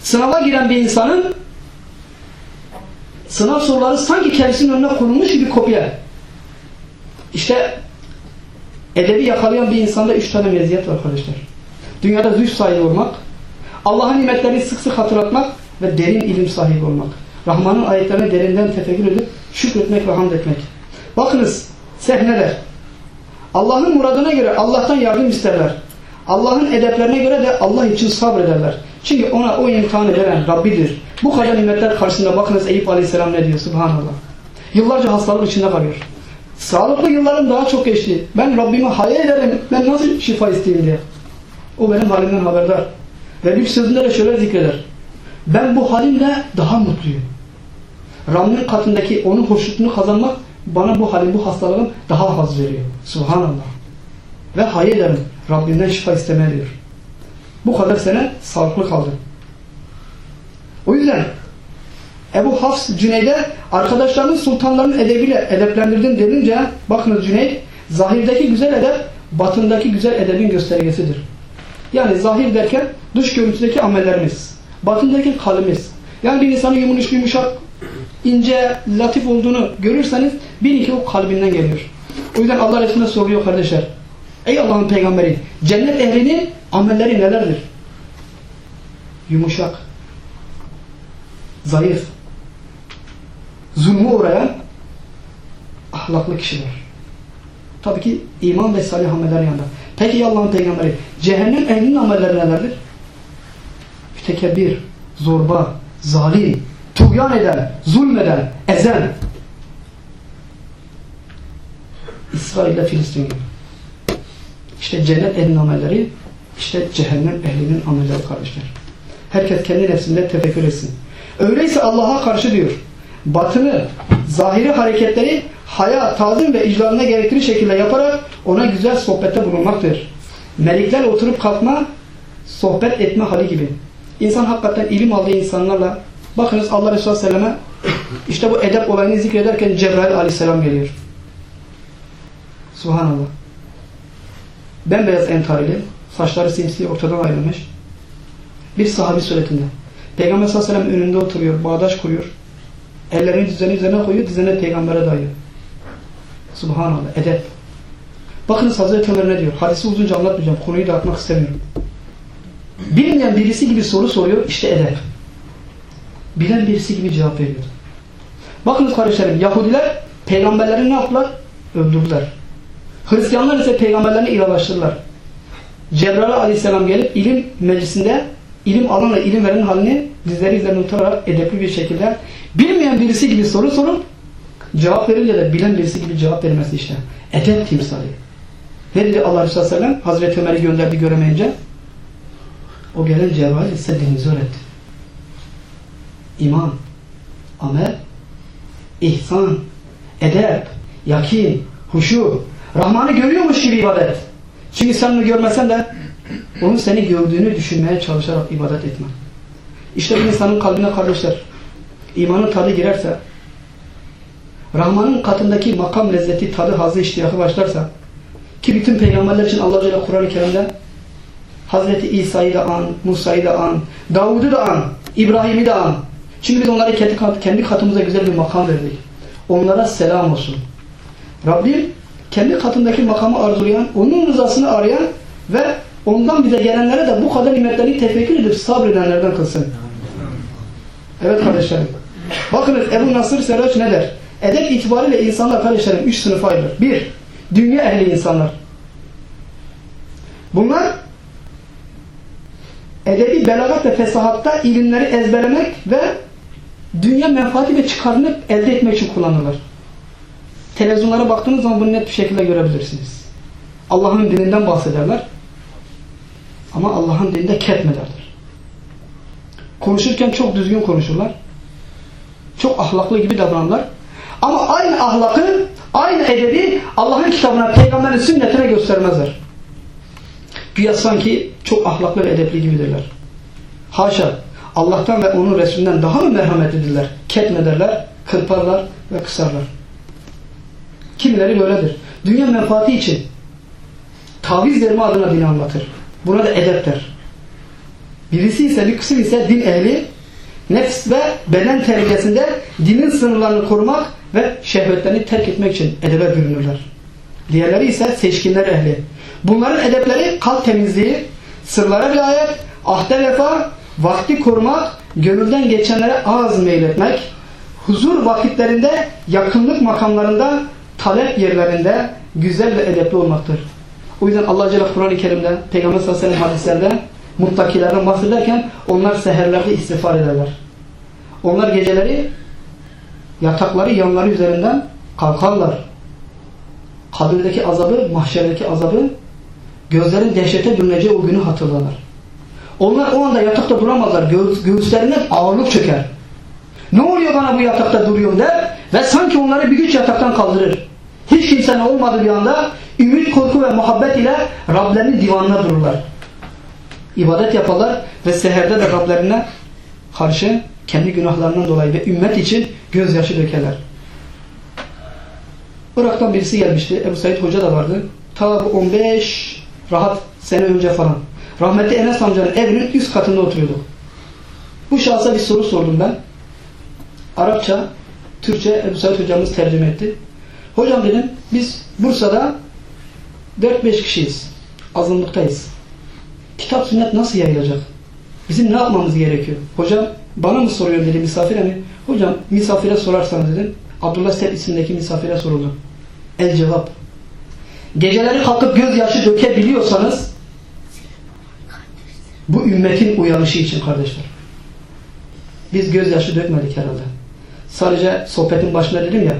Sınava giren bir insanın sınav soruları sanki kendisinin önüne konulmuş gibi kopya. İşte edebi yakalayan bir insanda üç tane meziyet var kardeşler. Dünyada züht sahibi olmak, Allah'ın nimetlerini sık sık hatırlatmak ve derin ilim sahibi olmak. Rahman'ın ayetlerine derinden tefekkür edip şükretmek ve hamd etmek. Bakınız sehneler. Allah'ın muradına göre Allah'tan yardım isterler. Allah'ın edeplerine göre de Allah için sabrederler. Çünkü ona o imtihanı veren Rabbidir. Bu kadar nimetler karşısında bakınız Eyüp Aleyhisselam ne diyor Subhanallah. Yıllarca hastalık içinde kalıyor. Sağlıklı yıllarım daha çok geçti. Ben Rabbimi hayal ederim. Ben nasıl şifa isteyeyim diye. O benim halimden haberdar. Ve bir sözünde de şöyle zikreder. Ben bu halimle daha mutluyum. Rabbinin katındaki onun hoşnutluğunu kazanmak bana bu halim, bu hastalığım daha haz veriyor. Subhanallah. Ve hayal ederim. Rabbimden şifa istemeye diyor. Bu kadar sene sağlıklı kaldı. O yüzden Ebu Hafs Cüneyd'e arkadaşlarının sultanların edebiyle edeplendirdim denince bakınız Cüneyd zahirdeki güzel edep batındaki güzel edebin göstergesidir. Yani zahir derken dış görüntüdeki amellerimiz, batındaki kalbimiz. Yani bir insanın yumuşak yumuşak, ince, latif olduğunu görürseniz bilin ki o kalbinden geliyor. O yüzden Allah Resulü'ne soruyor kardeşler. Ey Allah'ın peygamberi cennet ehlinin amelleri nelerdir? Yumuşak, zayıf, zulmü uğrayan ahlaklı kişiler. Tabii ki iman ve salih ameller yanında. Peki Allah'ın peygamberi cehennem ehlinin amelleri nelerdir? Mütekebbir, zorba, zalim, tuğyan eden, zulmeden, ezen. İsrail ile Filistin. İşte cennet ehlinin amelleri, işte cehennem ehlinin amelleri kardeşler. Herkes kendi nefsinde tefekkür etsin. Öyleyse Allah'a karşı diyor, batını, zahiri hareketleri haya, tazim ve icranına gerektiği şekilde yaparak ona güzel sohbette bulunmaktır. Melikler oturup kalkma, sohbet etme hali gibi. İnsan hakikaten ilim aldığı insanlarla bakınız Allah Resulü Aleyhisselam'a işte bu edep olayını zikrederken Cebrail Aleyhisselam geliyor. Subhanallah. Bembeyaz entarili, saçları simsiye ortadan ayrılmış. Bir sahabi suretinde. Peygamber sallallahu önünde oturuyor, bağdaş kuruyor. Ellerini düzeni üzerine koyuyor, dizine peygambere dayıyor. Subhanallah, edep. Bakınız Hazreti Ömer ne diyor? Hadisi uzunca anlatmayacağım, konuyu dağıtmak istemiyorum. Bilmeyen birisi gibi soru soruyor, işte edep. Bilen birisi gibi cevap veriyor. Bakınız kardeşlerim, Yahudiler peygamberleri ne yaptılar? Öldürdüler. Hristiyanlar ise peygamberlerini ilahlaştırdılar. Cebrail aleyhisselam gelip ilim meclisinde ilim alanla ilim veren halini dizleri üzerine oturarak edepli bir şekilde bilmeyen birisi gibi soru sorup Cevap verince de bilen birisi gibi cevap vermesi işte. Edep timsali. Ne dedi Allah Resulü Aleyhisselam? Hazreti Ömer'i gönderdi göremeyince. O gelen Cebrail ise denizi öğretti. İman, amel, ihsan, edep, yakin, huşu, Rahman'ı görüyormuş gibi ibadet. Çünkü sen onu görmesen de onun seni gördüğünü düşünmeye çalışarak ibadet etme. İşte bir insanın kalbine kardeşler, imanın tadı girerse, Rahman'ın katındaki makam lezzeti, tadı, hazı, iştiyakı başlarsa, ki bütün peygamberler için Allah Celle Kur'an-ı Kerim'de Hazreti İsa'yı da an, Musa'yı da an, Davud'u da an, İbrahim'i de an. Çünkü biz onlara kendi, kendi katımıza güzel bir makam verdik. Onlara selam olsun. Rabbim kendi katındaki makamı arzulayan, onun rızasını arayan ve ondan bize gelenlere de bu kadar nimetlerini tefekkür edip sabredenlerden kılsın. Evet kardeşlerim. Bakınız Ebu Nasır Serraç ne der? Edep itibariyle insanlar kardeşlerim üç sınıfa ayrılır. Bir, dünya ehli insanlar. Bunlar edebi belagat ve fesahatta ilimleri ezberlemek ve dünya menfaati ve çıkarını elde etmek için kullanırlar. Televizyonlara baktığınız zaman bunu net bir şekilde görebilirsiniz. Allah'ın dininden bahsederler. Ama Allah'ın dininde ketmederler. Konuşurken çok düzgün konuşurlar. Çok ahlaklı gibi davranırlar. Ama aynı ahlakı, aynı edebi Allah'ın kitabına, peygamberin sünnetine göstermezler. Güya sanki çok ahlaklı ve edepli gibidirler. Haşa. Allah'tan ve onun Resulünden daha mı merhametlidirler? Ketmederler, kırparlar ve kısarlar. Kimileri böyledir. Dünya menfaati için taviz verme adına dini anlatır. Buna da edep der. Birisi ise bir kısım ise din ehli nefs ve beden terbiyesinde dinin sınırlarını korumak ve şehvetlerini terk etmek için edebe bürünürler. Diğerleri ise seçkinler ehli. Bunların edepleri kalp temizliği, sırlara riayet, ahde vefa, vakti korumak, gönülden geçenlere ağız meyletmek, huzur vakitlerinde, yakınlık makamlarında, talep yerlerinde güzel ve edepli olmaktır. O yüzden Allah Celle Kur'an-ı Kerim'de, Peygamber sallallahu aleyhi ve sellem hadislerde muttakilerden bahsederken onlar seherlerde istiğfar ederler. Onlar geceleri yatakları yanları üzerinden kalkarlar. Kabirdeki azabı, mahşerdeki azabı gözlerin dehşete bürüneceği o günü hatırlarlar. Onlar o anda yatakta duramazlar. Göğüs, ağırlık çöker. Ne oluyor bana bu yatakta duruyorum der ve sanki onları bir güç yataktan kaldırır. Hiç kimsenin olmadığı bir anda ümit, korku ve muhabbet ile Rablerinin divanına dururlar. İbadet yaparlar ve seherde de Rablerine karşı kendi günahlarından dolayı ve ümmet için gözyaşı dökerler. Irak'tan birisi gelmişti. Ebu Said Hoca da vardı. Ta bu 15 rahat sene önce falan. Rahmetli Enes amcanın evinin üst katında oturuyorduk. Bu şahsa bir soru sordum ben. Arapça, Türkçe Ebu Said hocamız tercüme etti. Hocam dedim biz Bursa'da 4-5 kişiyiz. Azınlıktayız. Kitap sünnet nasıl yayılacak? Bizim ne yapmamız gerekiyor? Hocam bana mı soruyor dedi misafire mi? Hocam misafire sorarsanız dedim. Abdullah Seyyid isimdeki misafire soruldu. El cevap. Geceleri kalkıp gözyaşı dökebiliyorsanız bu ümmetin uyanışı için kardeşler. Biz gözyaşı dökmedik herhalde. Sadece sohbetin başında dedim ya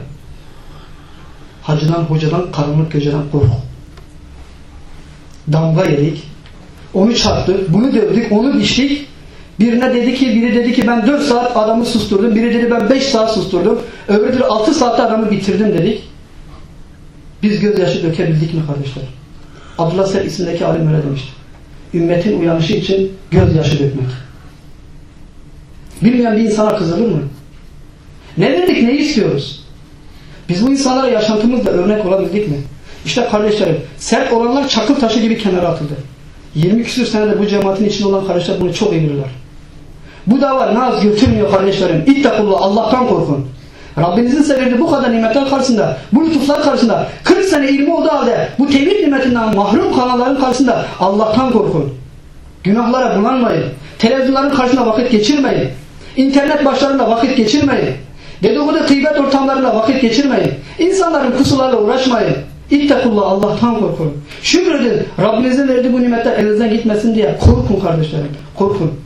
hacıdan, hocadan, karanlık geceden korku. Damga yedik. Onu çarptık, bunu dövdük, onu diştik. Birine dedi ki, biri dedi ki ben 4 saat adamı susturdum. Biri dedi ben 5 saat susturdum. Öbürü dedi 6 saatte adamı bitirdim dedik. Biz gözyaşı dökebildik mi kardeşler? Abdullah Ser isimdeki alim öyle demişti. Ümmetin uyanışı için gözyaşı dökmek. Bilmeyen bir insana kızılır mı? Ne verdik, ne istiyoruz? Biz bu insanlara yaşantımızla örnek olabildik mi? İşte kardeşlerim, sert olanlar çakıl taşı gibi kenara atıldı. 20 küsür senede bu cemaatin içinde olan kardeşler bunu çok iyi bilirler. Bu dava naz götürmüyor kardeşlerim. İttakullah, Allah'tan korkun. Rabbinizin severdiği bu kadar nimetler karşısında, bu lütuflar karşısında, 40 sene ilmi olduğu halde bu tevhid nimetinden mahrum kalanların karşısında Allah'tan korkun. Günahlara bulanmayın. Televizyonların karşısında vakit geçirmeyin. İnternet başlarında vakit geçirmeyin. Dedikodu gıybet ortamlarında vakit geçirmeyin. İnsanların kusurlarla uğraşmayın. İttakullah Allah'tan korkun. Şükredin. Rabbinizin verdiği bu nimetler elinizden gitmesin diye korkun kardeşlerim. Korkun.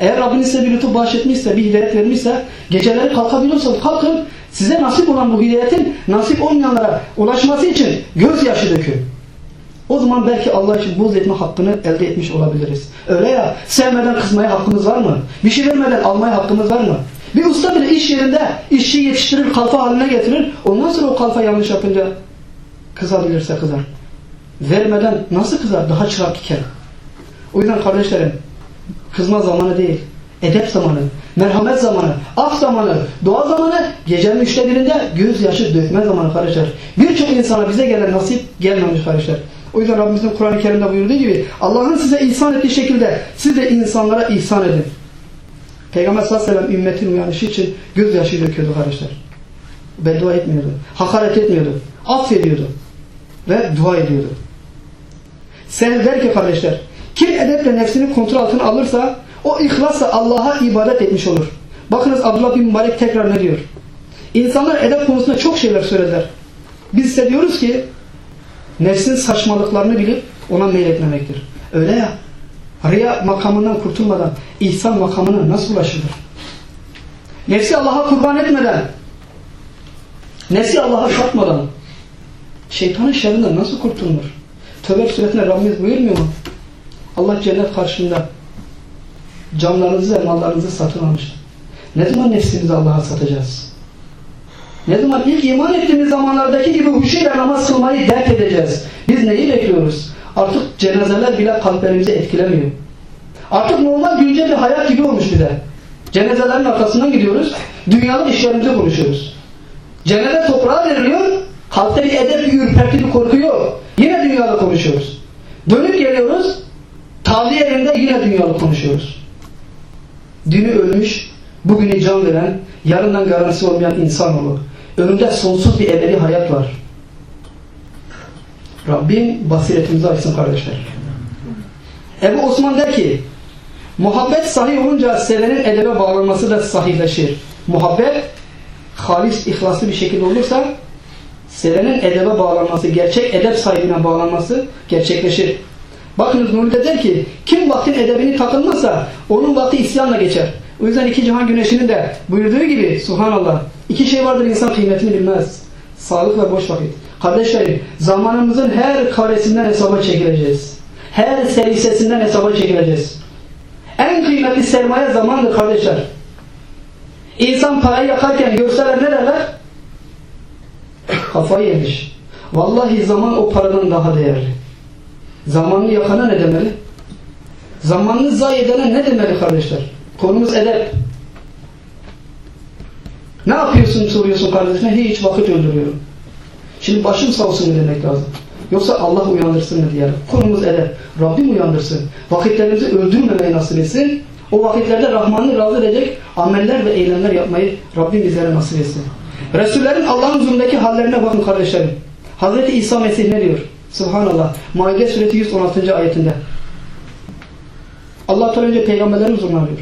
Eğer Rabbiniz size bir lütuf bahşetmişse, bir hidayet vermişse, geceleri kalkabiliyorsanız kalkın Size nasip olan bu hidayetin nasip olmayanlara ulaşması için gözyaşı dökün. O zaman belki Allah için buz etme hakkını elde etmiş olabiliriz. Öyle ya sevmeden kızmaya hakkımız var mı? Bir şey vermeden almaya hakkımız var mı? Bir usta bile iş yerinde işçi yetiştirir, kalfa haline getirir. Ondan sonra o kalfa yanlış yapınca kızabilirse kızar. Vermeden nasıl kızar? Daha çırak iken. O yüzden kardeşlerim kızma zamanı değil. Edep zamanı, merhamet zamanı, af zamanı, dua zamanı, gecenin üçte birinde gözyaşı dökme zamanı kardeşler. Birçok insana bize gelen nasip gelmemiş kardeşler. O yüzden Rabbimizin Kur'an-ı Kerim'de buyurduğu gibi Allah'ın size ihsan ettiği şekilde siz de insanlara ihsan edin. Peygamber sallallahu aleyhi ve sellem ümmetin uyanışı için gözyaşı döküyordu kardeşler. Beddua etmiyordu. Hakaret etmiyordu. Affediyordu. Ve dua ediyordu. Sen der ki kardeşler kim edeple nefsini kontrol altına alırsa o ihlasla Allah'a ibadet etmiş olur. Bakınız Abdullah bin Mübarek tekrar ne diyor? İnsanlar edep konusunda çok şeyler söylediler. Biz ise diyoruz ki nefsin saçmalıklarını bilip ona meyletmemektir. Öyle ya. Riya makamından kurtulmadan ihsan makamına nasıl ulaşılır? Nefsi Allah'a kurban etmeden nefsi Allah'a satmadan şeytanın şerrinden nasıl kurtulunur? Tövbe suretinde Rabbimiz buyurmuyor mu? Allah cennet karşında canlarınızı ve mallarınızı satın almıştır. Ne zaman nefsimizi Allah'a satacağız? Ne zaman ilk iman ettiğimiz zamanlardaki gibi huşuyla namaz kılmayı dert edeceğiz? Biz neyi bekliyoruz? Artık cenazeler bile kalplerimizi etkilemiyor. Artık normal güncel bir hayat gibi olmuş bize. Cenazelerin arkasından gidiyoruz. Dünyalık işlerimizi konuşuyoruz. Cenaze toprağa veriliyor. Kalpte bir edep, bir ürperti, bir korku yok. Yine dünyalı konuşuyoruz. Dönüp geliyoruz. Tavliye evinde yine dünyalı konuşuyoruz. Dünü ölmüş, bugünü can veren, yarından garantisi olmayan insanoğlu. Önünde sonsuz bir ebedi hayat var. Rabbim basiretimizi açsın kardeşler. Ebu Osman der ki muhabbet sahih olunca sevenin edebe bağlanması da sahihleşir. Muhabbet halis, ihlaslı bir şekilde olursa sevenin edebe bağlanması, gerçek edep sahibine bağlanması gerçekleşir. Bakınız Nuri de der ki kim vaktin edebini takılmazsa onun vakti isyanla geçer. O yüzden iki cihan güneşinin de buyurduğu gibi subhanallah iki şey vardır insan kıymetini bilmez. Sağlık ve boş vakit. Kardeşlerim zamanımızın her karesinden hesaba çekileceğiz. Her serisesinden hesaba çekileceğiz. En kıymetli sermaye zamandır kardeşler. İnsan parayı yakarken görseler ne derler? Kafayı yemiş. Vallahi zaman o paradan daha değerli. Zamanını yakana ne demeli? Zamanını zayi edene ne demeli kardeşler? Konumuz edep. Ne yapıyorsun soruyorsun kardeşine? Hiç vakit öldürüyorum. Şimdi başım sağ olsun demek lazım. Yoksa Allah uyandırsın mı diyelim. Konumuz edep. Rabbim uyandırsın. Vakitlerimizi öldürmemeyi nasip etsin. O vakitlerde Rahman'ı razı edecek ameller ve eylemler yapmayı Rabbim bizlere nasip etsin. Resullerin Allah'ın huzurundaki hallerine bakın kardeşlerim. Hazreti İsa Mesih ne diyor? Subhanallah. Maide suresi 116. ayetinde. Allah Teala önce peygamberlerin huzuruna alıyor.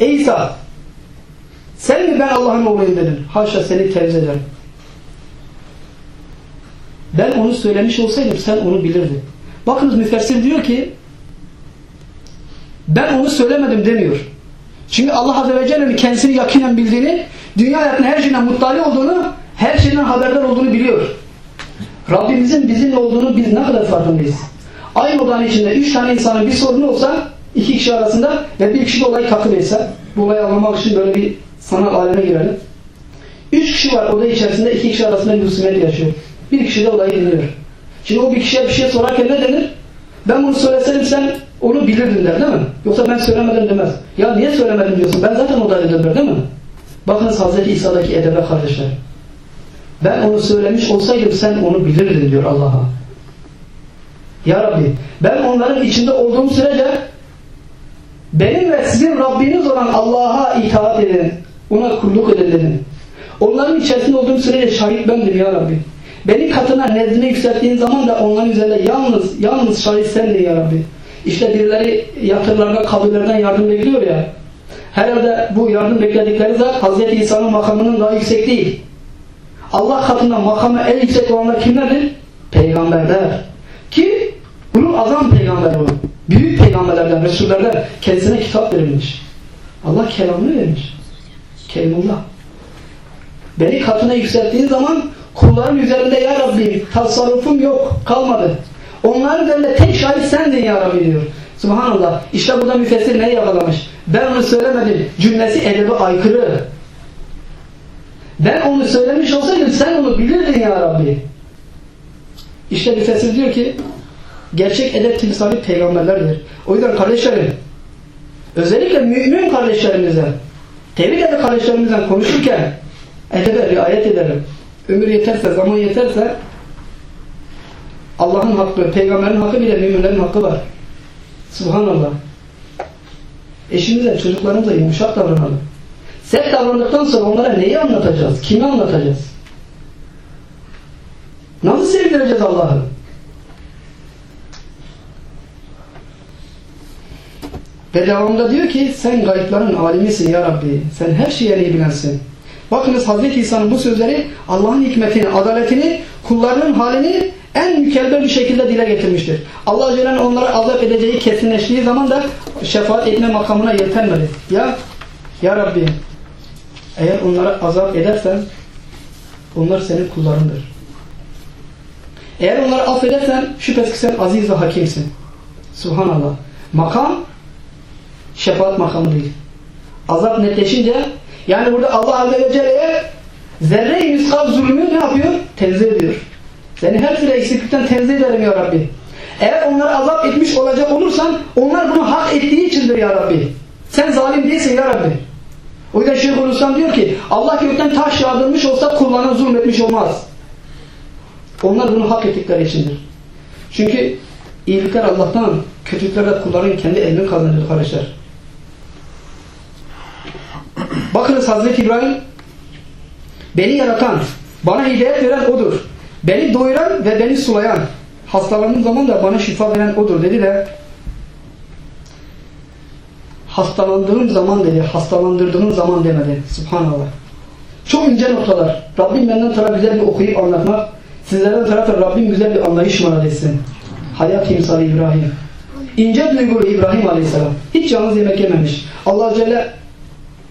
Ey İsa sen mi ben Allah'ın oğluyum dedin. Haşa seni tevzi ederim. Ben onu söylemiş olsaydım sen onu bilirdin. Bakınız müfessir diyor ki ben onu söylemedim demiyor. Çünkü Allah Azze ve Celle'nin kendisini yakinen bildiğini, dünya hayatının her şeyden muttali olduğunu, her şeyden haberdar olduğunu biliyor. Rabbimizin bizimle olduğunu biz ne kadar farkındayız. Aynı odanın içinde üç tane insanın bir sorunu olsa iki kişi arasında ve bir kişi de olayı kakıverse bu olayı anlamak için böyle bir sanal aleme girelim. Üç kişi var oda içerisinde iki kişi arasında bir husumet yaşıyor. Bir kişi de olayı dinliyor. Şimdi o bir kişiye bir şey sorarken ne denir? Ben bunu söyleseydim sen onu bilirdin der değil mi? Yoksa ben söylemedim demez. Ya niye söylemedim diyorsun? Ben zaten odaydım der değil mi? Bakınız Hazreti İsa'daki edebe kardeşler. Ben onu söylemiş olsaydım sen onu bilirdin diyor Allah'a. Ya Rabbi ben onların içinde olduğum sürece benim ve sizin Rabbiniz olan Allah'a itaat edin. Ona kulluk edin. Onların içerisinde olduğum sürece şahit bendim ya Rabbi. Beni katına nezdine yükselttiğin zaman da onların üzerinde yalnız yalnız şahit sendin ya Rabbi. İşte birileri yatırlarda kabirlerden yardım bekliyor ya. Herhalde bu yardım bekledikleri de Hz. İsa'nın makamının daha yüksek değil. Allah katında makamı en yüksek olanlar kimlerdir? Peygamberler. Ki bunun azam peygamber bu. Büyük peygamberlerden, Resullerden kendisine kitap verilmiş. Allah kelamını vermiş. Kelimullah. Beni katına yükselttiğin zaman kulların üzerinde ya Rabbi tasarrufum yok kalmadı. Onların üzerinde tek şahit sendin ya Rabbi diyor. Subhanallah. İşte burada müfessir neyi yakalamış? Ben onu söylemedim. Cümlesi edebi aykırı. Ben onu söylemiş olsaydım sen onu bilirdin ya Rabbi. İşte müfessir diyor ki gerçek edep timsali peygamberlerdir. O yüzden kardeşlerim özellikle mümin kardeşlerimize tevhid eden kardeşlerimizden konuşurken edebe riayet edelim. Ömür yeterse, zaman yeterse Allah'ın hakkı, peygamberin hakkı bile müminlerin hakkı var. Subhanallah. Eşimize, çocuklarımıza yumuşak davranalım. Sert davrandıktan sonra onlara neyi anlatacağız? Kimi anlatacağız? Nasıl sevdireceğiz Allah'ı? Ve devamında diyor ki sen gayiplerin alimisin ya Rabbi. Sen her şeyi iyi bilensin. Bakınız Hazreti İsa'nın bu sözleri Allah'ın hikmetini, adaletini, kullarının halini en mükemmel bir şekilde dile getirmiştir. Allah Celle onlara azap edeceği kesinleştiği zaman da şefaat etme makamına yeltenmedi. Ya Ya Rabbi eğer onlara azap edersen onlar senin kullarındır. Eğer onları affedersen şüphesiz sen aziz ve hakimsin. Subhanallah. Makam şefaat makamı değil. Azap netleşince yani burada Allah Azze ve Celle'ye zerre-i miskal zulmü ne yapıyor? Tenzih ediyor. Seni her türlü eksiklikten tenzih ederim ya Rabbi. Eğer onlara azap etmiş olacak olursan onlar bunu hak ettiği içindir ya Rabbi. Sen zalim değilsin ya Rabbi. O yüzden Şeyhülislam diyor ki Allah gökten taş yağdırmış olsa kullarına zulmetmiş olmaz. Onlar bunu hak ettikleri içindir. Çünkü iyilikler Allah'tan, kötülükler de kulların kendi elini kazanır kardeşler. Bakınız Hazreti İbrahim beni yaratan, bana hidayet veren odur. Beni doyuran ve beni sulayan, hastalandığım zaman da bana şifa veren odur dedi de hastalandığım zaman dedi, hastalandırdığım zaman demedi. Subhanallah. Çok ince noktalar. Rabbim benden taraf güzel bir okuyup anlatmak, sizlerden tarafta Rabbim güzel bir anlayış bana etsin. Hayat timsali İbrahim. İnce duygulu İbrahim Aleyhisselam. Hiç yalnız yemek yememiş. Allah Celle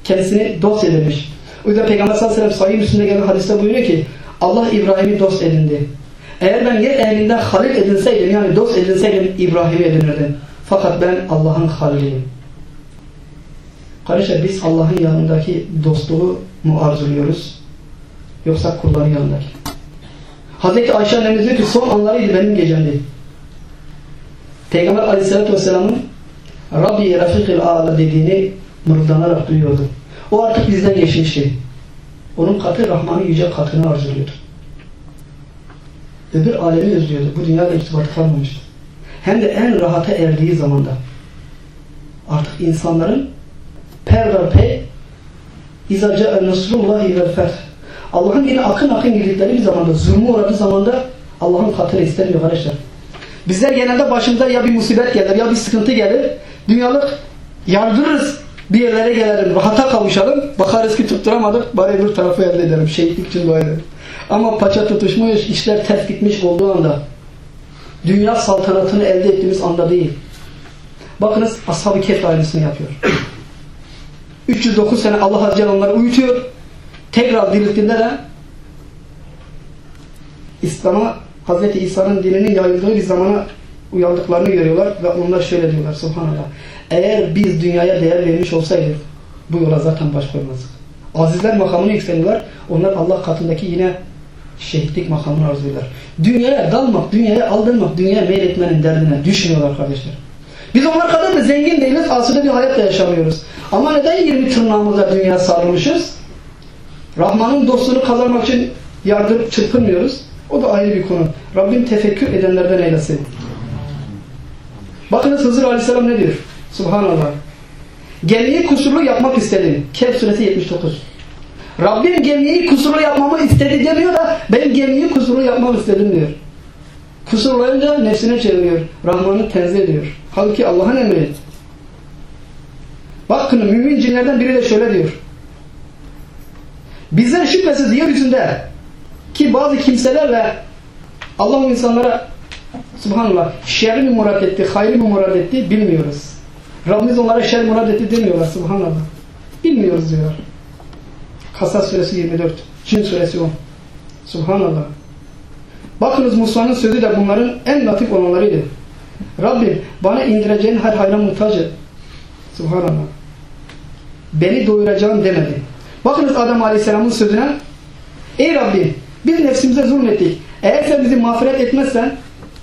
kendisini dost edilmiş. O yüzden Peygamber sallallahu aleyhi ve sellem sahih üstünde gelen hadiste buyuruyor ki Allah İbrahim'i dost edindi. Eğer ben yer ehlinden halil edinseydim yani dost edinseydim İbrahim'i edinirdim. Fakat ben Allah'ın haliliyim. Kardeşler biz Allah'ın yanındaki dostluğu mu arzuluyoruz? Yoksa kulların yanındaki? Hazreti Ayşe annemiz diyor ki son anlarıydı benim gecemdi. Peygamber aleyhissalatü vesselamın Rabbi Rafikil A'la dediğini mırıldanarak duyuyordu. O artık bizden geçmişti. Onun katı Rahman'ın yüce katını arzuluyordu. Öbür alemi özlüyordu. Bu dünyada irtibatı kalmamıştı. Hem de en rahata erdiği zamanda. Artık insanların perverpe izaca nasrullahi vel feth Allah'ın yine akın akın girdikleri bir zamanda, zulmü uğradığı zamanda Allah'ın katını istemiyor arkadaşlar. Bizler genelde başımıza ya bir musibet gelir ya bir sıkıntı gelir. Dünyalık yardırırız bir yerlere gelelim, rahata kavuşalım. Bakarız ki tutturamadık, bari bir tarafı elde edelim. Şehitlik için dua edelim. Ama paça tutuşmuş, işler ters gitmiş olduğu anda, dünya saltanatını elde ettiğimiz anda değil. Bakınız Ashab-ı Kehf aynısını yapıyor. 309 sene Allah Azze onları uyutuyor. Tekrar dirilttiğinde de İslam'a Hz. İsa'nın dininin yayıldığı bir zamana uyandıklarını görüyorlar ve onlar şöyle diyorlar Subhanallah. Eğer biz dünyaya değer vermiş olsaydık bu yola zaten baş koymazdık. Azizler makamını yükseliyorlar. Onlar Allah katındaki yine şehitlik makamını arzuluyorlar. Dünyaya dalmak, dünyaya aldırmak, dünyaya meyletmenin derdine düşmüyorlar kardeşler. Biz onlar kadar da zengin değiliz, asılı bir hayat da yaşamıyoruz. Ama neden 20 tırnağımıza dünya sarılmışız? Rahman'ın dostluğunu kazanmak için yardım çırpınmıyoruz. O da ayrı bir konu. Rabbim tefekkür edenlerden eylesin. Bakınız Hızır Aleyhisselam ne diyor? Subhanallah. Gemiyi kusurlu yapmak istedim. Kehf suresi 79. Rabbim gemiyi kusurlu yapmamı istedi demiyor da ben gemiyi kusurlu yapmak istedim diyor. Kusurlayınca nefsine çeviriyor. Rahman'ı tenzih ediyor. Halbuki Allah'ın emri. Bakın mümin cinlerden biri de şöyle diyor. Bizler şüphesiz yeryüzünde ki bazı kimselerle Allah o insanlara subhanallah şerri mi murad etti, hayri mi murad etti bilmiyoruz. Rabbimiz onlara şer murad etti demiyorlar subhanallah. Bilmiyoruz diyor. Kasas suresi 24. Cin suresi 10. Subhanallah. Bakınız Musa'nın sözü de bunların en latif olanlarıydı. Rabbim bana indireceğin her hayra muhtaç et. Subhanallah. Beni doyuracağım demedi. Bakınız Adem Aleyhisselam'ın sözüne Ey Rabbim biz nefsimize zulmettik. Eğer sen bizi mağfiret etmezsen,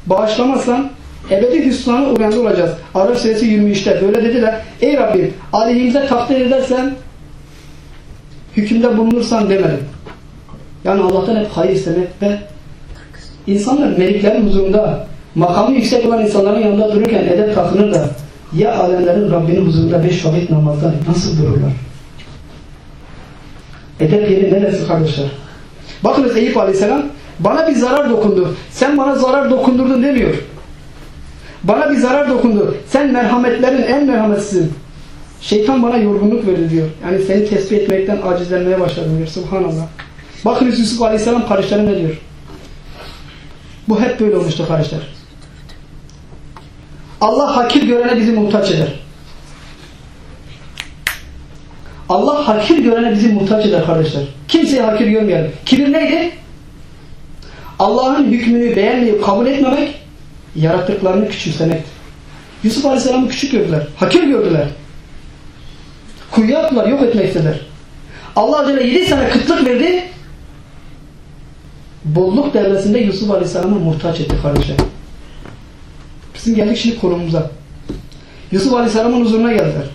bağışlamazsan ebedi hüsrana uğrayanlar olacağız. Araf suresi 23'te böyle dediler. Ey Rabbim aleyhimize takdir edersen hükümde bulunursan demedi. Yani Allah'tan hep hayır istemek ve insanlar meliklerin huzurunda makamı yüksek olan insanların yanında dururken edep takınır da ya alemlerin Rabbinin huzurunda beş vakit namazda nasıl dururlar? Edep yeri neresi kardeşler? Bakınız Eyüp Aleyhisselam bana bir zarar dokundu. Sen bana zarar dokundurdun demiyor. Bana bir zarar dokundu. Sen merhametlerin en merhametsizsin. Şeytan bana yorgunluk verdi diyor. Yani seni tespih etmekten acizlenmeye başladım diyor. Subhanallah. Bakın Yusuf Aleyhisselam kardeşlerine ne diyor? Bu hep böyle olmuştu kardeşler. Allah hakir görene bizi muhtaç eder. Allah hakir görene bizi muhtaç eder kardeşler. Kimseye hakir görmeyelim. Kibir neydi? Allah'ın hükmünü beğenmeyip kabul etmemek, yarattıklarını küçümsemektir. Yusuf Aleyhisselam'ı küçük gördüler. Hakir gördüler. Kuyuya attılar, yok etmek istediler. Allah Celle 7 sene kıtlık verdi. Bolluk devresinde Yusuf Aleyhisselam'a muhtaç etti kardeşler. Bizim geldik şimdi konumuza. Yusuf Aleyhisselam'ın huzuruna geldiler.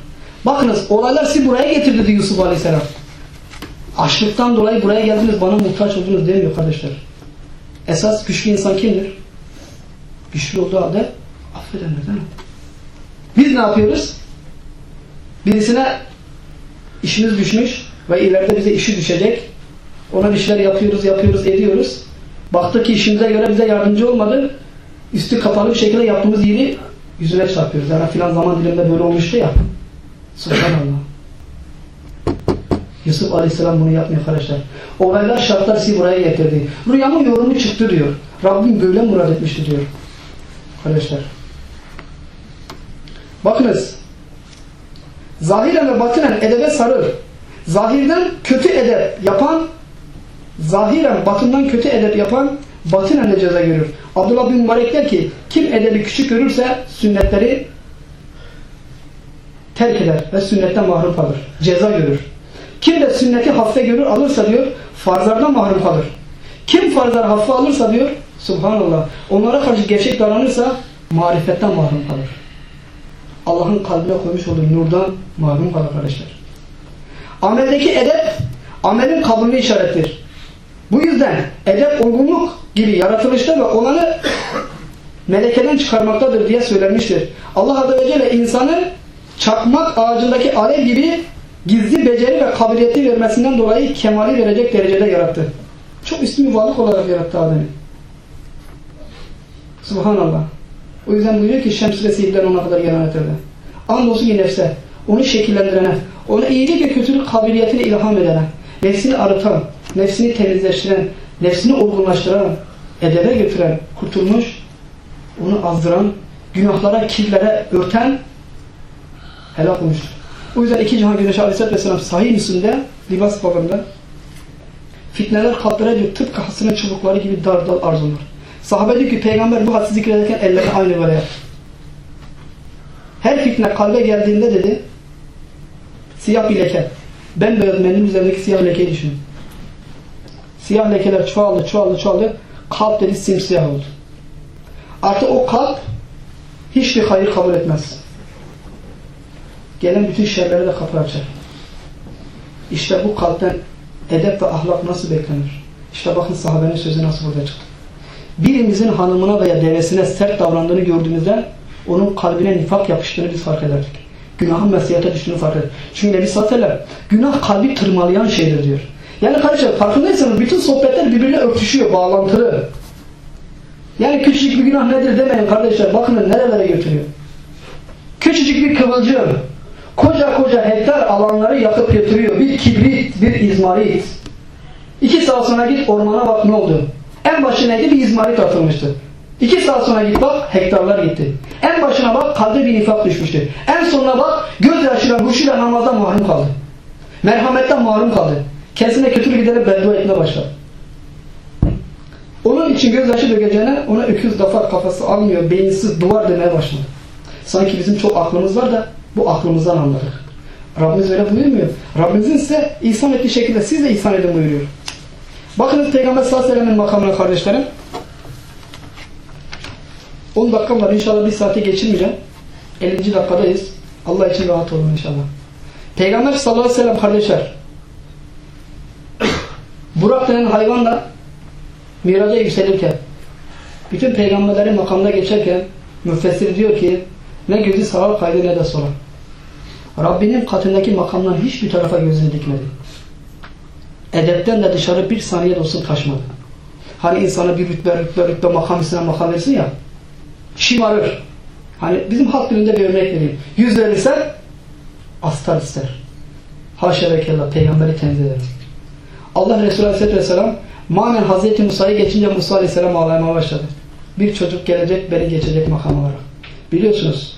Bakınız olaylar sizi buraya getirdi dedi Yusuf Aleyhisselam. Açlıktan dolayı buraya geldiniz bana muhtaç oldunuz demiyor kardeşler. Esas güçlü insan kimdir? Güçlü olduğu halde affedenler değil mi? Biz ne yapıyoruz? Birisine işimiz düşmüş ve ileride bize işi düşecek. Ona bir şeyler yapıyoruz, yapıyoruz, ediyoruz. Baktık ki işimize göre bize yardımcı olmadı. Üstü kapalı bir şekilde yaptığımız yeri yüzüne çarpıyoruz. Yani filan zaman diliminde böyle olmuştu ya. Subhanallah. Yusuf Aleyhisselam bunu yapmıyor arkadaşlar. Olaylar şartlar sizi buraya getirdi. Rüyamın yorumu çıktı diyor. Rabbim böyle murad etmişti diyor. Arkadaşlar. Bakınız. Zahiren ve batinen edebe sarıl. Zahirden kötü edep yapan, zahiren batından kötü edep yapan batinen de ceza görür. Abdullah bin Mübarek der ki kim edebi küçük görürse sünnetleri terk eder ve sünnetten mahrum kalır. Ceza görür. Kim de sünneti hafife görür alırsa diyor farzlardan mahrum kalır. Kim farzları hafife alırsa diyor subhanallah onlara karşı gevşek davranırsa marifetten mahrum kalır. Allah'ın kalbine koymuş olduğu nurdan mahrum kalır kardeşler. Ameldeki edep amelin kabulünü işarettir. Bu yüzden edep olgunluk gibi yaratılışta ve olanı melekeden çıkarmaktadır diye söylenmiştir. Allah Azze ve Celle insanı çakmak ağacındaki alev gibi gizli beceri ve kabiliyeti vermesinden dolayı kemali verecek derecede yarattı. Çok üstün varlık olarak yarattı Adem'i. Subhanallah. O yüzden buyuruyor ki Şems suresi 7'den 10'a kadar gelen ayetlerde. Andolsun ki nefse, onu şekillendirene, ona iyilik ve kötülük kabiliyetini ilham edene, nefsini arıtan, nefsini temizleştiren, nefsini olgunlaştıran, edebe götüren, kurtulmuş, onu azdıran, günahlara, kirlere örten helak olmuştur. O yüzden iki cihan güneşi aleyhissalatü vesselam sahih Müslim'de libas babında fitneler kalplara diyor tıpkı hasının çubukları gibi dar dal arzular. Sahabe diyor ki peygamber bu hadsi zikrederken elleri aynı böyle yaptı. Her fitne kalbe geldiğinde dedi siyah bir leke. Ben beyaz mendil üzerindeki siyah lekeyi düşünün. Siyah lekeler çoğaldı, çoğaldı, çoğaldı. Kalp dedi simsiyah oldu. Artık o kalp hiçbir hayır kabul etmez. Gelen bütün şerlere de kapı açar. İşte bu kalpten edep ve ahlak nasıl beklenir? İşte bakın sahabenin sözü nasıl burada çıktı. Birimizin hanımına veya devesine sert davrandığını gördüğümüzde onun kalbine nifak yapıştığını biz fark ederdik. Günahın mesiyete düştüğünü fark ederdik. Çünkü Nebi sallallahu günah kalbi tırmalayan şeydir diyor. Yani kardeşler farkındaysanız bütün sohbetler birbirine örtüşüyor, bağlantılı. Yani küçücük bir günah nedir demeyin kardeşler. Bakın nerelere götürüyor. Küçücük bir kıvılcım. Koca koca hektar alanları yakıp götürüyor. Bir kibrit, bir izmarit. İki saat sonra git ormana bak ne oldu. En başı neydi? Bir izmarit atılmıştı. İki saat sonra git bak hektarlar gitti. En başına bak kalbi bir nifak düşmüştü. En sonuna bak gözyaşıyla, huşuyla namazdan mahrum kaldı. Merhametten mahrum kaldı. Kendisine kötülük giderek beddua etmeye başladı. Onun için gözyaşı dökeceğine ona öküz lafar kafası almıyor, beyinsiz duvar demeye başladı. Sanki bizim çok aklımız var da bu aklımızdan anladık. Rabbimiz öyle buyurmuyor. Rabbimizin size ihsan ettiği şekilde siz de ihsan edin buyuruyor. Bakınız Peygamber sallallahu aleyhi ve sellem'in makamına kardeşlerim. 10 dakikam var. İnşallah bir saati geçirmeyeceğim. 50. dakikadayız. Allah için rahat olun inşallah. Peygamber sallallahu aleyhi ve sellem kardeşler Burak denen hayvanla miraca yükselirken bütün peygamberlerin makamına geçerken müfessir diyor ki ne gözü sağa kaydı ne de sola. Rabbinin katındaki makamdan hiçbir tarafa gözünü dikmedi. Edepten de dışarı bir saniye de olsun taşmadı. Hani insana bir rütbe rütbe rütbe makam üstüne makam versin ya şımarır. Hani bizim halk dilinde bir örnek vereyim. Yüz verirse astar ister. Haşa ve kella peygamberi tenzih eder. Allah Resulü Aleyhisselatü Vesselam manen Hazreti Musa'yı geçince Musa Aleyhisselam ağlamaya başladı. Bir çocuk gelecek beni geçecek makam olarak. Biliyorsunuz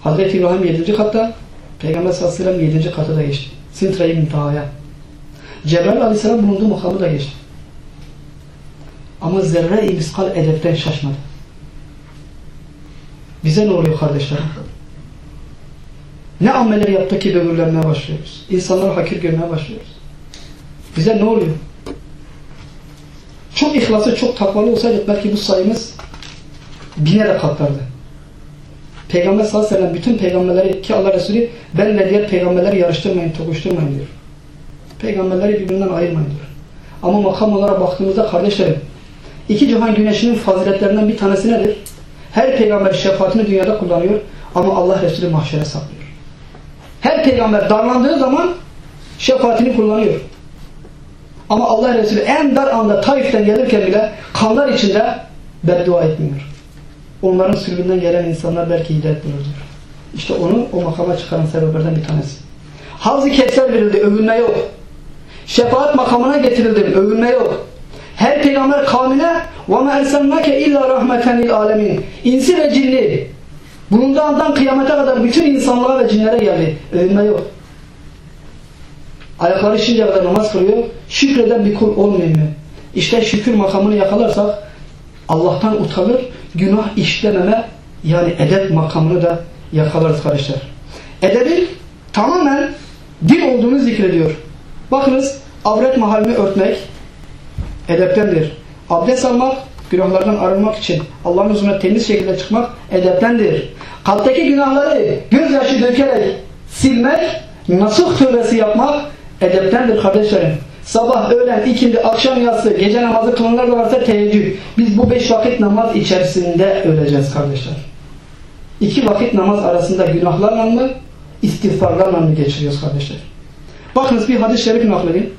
Hazreti İbrahim 7. katta Peygamber sallallahu aleyhi ve sellem 7. katı da geçti. Sintra-i Müntaha'ya. Cebrail aleyhisselam bulunduğu makamı da geçti. Ama zerre-i miskal edepten şaşmadı. Bize ne oluyor kardeşlerim? Ne ameller yaptık ki böbürlenmeye başlıyoruz. İnsanları hakir görmeye başlıyoruz. Bize ne oluyor? Çok ihlaslı, çok takvalı olsaydık belki bu sayımız bine de katlardı. Peygamber sallallahu aleyhi ve sellem bütün peygamberleri ki Allah Resulü benle diğer peygamberleri yarıştırmayın, tokuşturmayın diyor. Peygamberleri birbirinden ayırmayın diyor. Ama makam olarak baktığımızda kardeşlerim iki cihan güneşinin faziletlerinden bir tanesi nedir? Her peygamber şefaatini dünyada kullanıyor ama Allah Resulü mahşere saklıyor. Her peygamber darlandığı zaman şefaatini kullanıyor. Ama Allah Resulü en dar anda Taif'ten gelirken bile kanlar içinde beddua etmiyor. Onların sürgünden gelen insanlar belki hidayet bulur diyor. İşte onu o makama çıkaran sebeplerden bir tanesi. Havz-ı Kevser verildi, övünme yok. Şefaat makamına getirildim, övünme yok. Her peygamber kavmine وَمَا اَرْسَلْنَاكَ اِلَّا رَحْمَةً لِلْعَالَمِينَ İnsi ve cinli bulunduğu andan kıyamete kadar bütün insanlığa ve cinlere geldi. Övünme yok. Ayakları şimdiye kadar namaz kılıyor. Şükreden bir kul olmuyor mu? İşte şükür makamını yakalarsak Allah'tan utanır, günah işlememe yani edep makamını da yakalarız kardeşler. Edebin tamamen dil olduğunu zikrediyor. Bakınız avret mahallini örtmek edeptendir. Abdest almak günahlardan arınmak için Allah'ın huzuruna temiz şekilde çıkmak edeptendir. Kalpteki günahları gözyaşı dökerek silmek, nasuh tövbesi yapmak edeptendir kardeşlerim. Sabah, öğlen, ikindi, akşam yatsı, gece namazı kılınlar da varsa teheccüd. Biz bu beş vakit namaz içerisinde öleceğiz kardeşler. İki vakit namaz arasında günahlarla mı, istiğfarlarla mı geçiriyoruz kardeşler? Bakınız bir hadis-i şerif nakledeyim.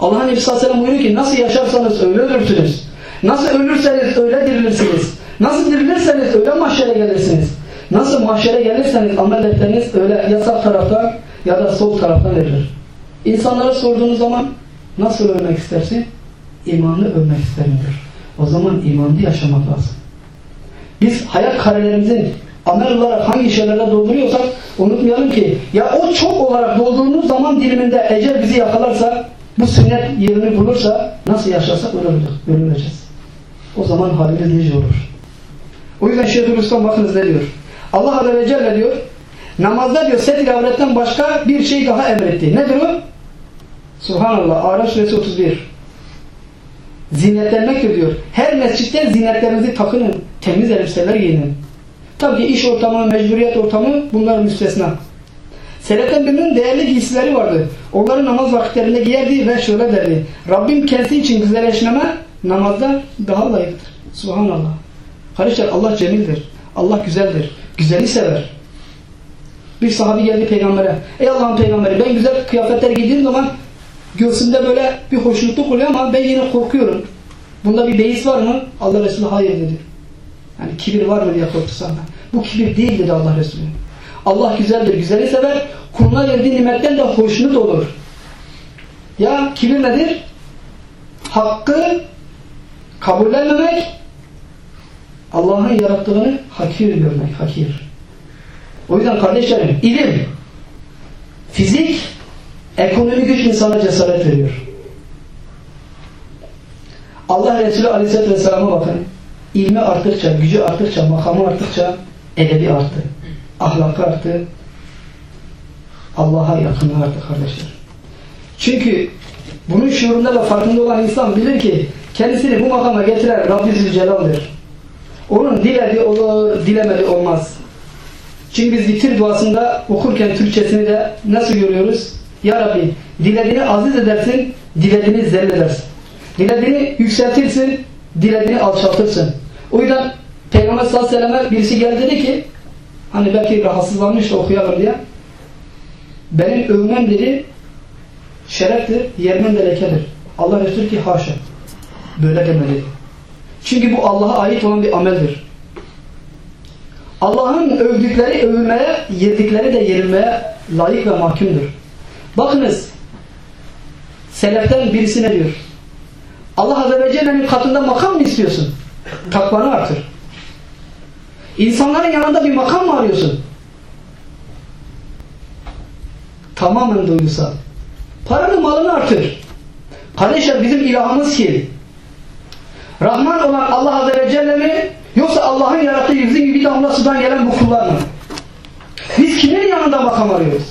Allah'ın Nebi sallallahu aleyhi ve sellem buyuruyor ki nasıl yaşarsanız öyle ölürsünüz. Nasıl ölürseniz öyle dirilirsiniz. Nasıl dirilirseniz öyle mahşere gelirsiniz. Nasıl mahşere gelirseniz amel öyle ya sağ taraftan ya da sol taraftan verilir. İnsanlara sorduğunuz zaman nasıl ölmek istersin? İmanlı ölmek isterim diyor. O zaman imanlı yaşamak lazım. Biz hayat karelerimizin amel olarak hangi şeylerle dolduruyorsak unutmayalım ki ya o çok olarak doldurduğumuz zaman diliminde ecel bizi yakalarsa bu sünnet yerini bulursa nasıl yaşarsak öyle öleceğiz. O zaman halimiz nice olur. O yüzden Şeyhülislam bakınız ne diyor. Allah Azze ve Celle diyor namazda diyor setir avretten başka bir şey daha emretti. Nedir o? Subhanallah. Araf suresi 31. Zinetlenmektir diyor. Her mescitte zinetlerinizi takının. Temiz elbiseler giyinin. Tabii ki iş ortamı, mecburiyet ortamı bunlar müstesna. Seleften birinin değerli giysileri vardı. Onları namaz vakitlerinde giyerdi ve şöyle derdi. Rabbim kendisi için güzelleşmeme namazda daha layıktır. Subhanallah. Kardeşler Allah cemildir. Allah güzeldir. Güzeli sever. Bir sahabi geldi peygambere. Ey Allah'ın peygamberi ben güzel kıyafetler giydiğim zaman göğsümde böyle bir hoşnutluk oluyor ama ben yine korkuyorum. Bunda bir beis var mı? Allah Resulü hayır dedi. Yani kibir var mı diye korktu sana. Bu kibir değil dedi Allah Resulü. Allah güzeldir, güzeli sever. Kuluna verdiği nimetten de hoşnut olur. Ya kibir nedir? Hakkı kabullenmemek, Allah'ın yarattığını hakir görmek, hakir. O yüzden kardeşlerim, ilim, fizik Ekonomi güç insana cesaret veriyor. Allah Resulü Aleyhisselatü Vesselam'a bakın. İlmi arttıkça, gücü arttıkça, makamı arttıkça edebi arttı. Ahlakı arttı. Allah'a yakınlığı arttı kardeşler. Çünkü bunun şuurunda ve farkında olan insan bilir ki kendisini bu makama getiren Rabbi Zülcelal'dir. Onun dilediği olur, dilemediği olmaz. Çünkü biz bitir duasında okurken Türkçesini de nasıl görüyoruz? Ya Rabbi dilediğini aziz edersin, dilediğini zelil edersin. Dilediğini yükseltirsin, dilediğini alçaltırsın. O yüzden Peygamber sallallahu aleyhi ve sellem'e birisi geldi dedi ki hani belki rahatsızlanmış okuyalım diye benim övmem dedi şereftir, yermem de lekedir. Allah Resulü ki haşa. Böyle demeli. Çünkü bu Allah'a ait olan bir ameldir. Allah'ın övdükleri övülmeye, yedikleri de yerilmeye layık ve mahkumdur. Bakınız, seleften birisi ne diyor? Allah Azze ve Celle'nin katında makam mı istiyorsun? Takvanı artır. İnsanların yanında bir makam mı arıyorsun? Tamamen duygusal. Paranı malını artır. Kardeşler bizim ilahımız kim? Rahman olan Allah Azze ve Celle mi? Yoksa Allah'ın yarattığı bizim gibi damla sudan gelen bu kullar mı? Biz kimin yanında makam arıyoruz?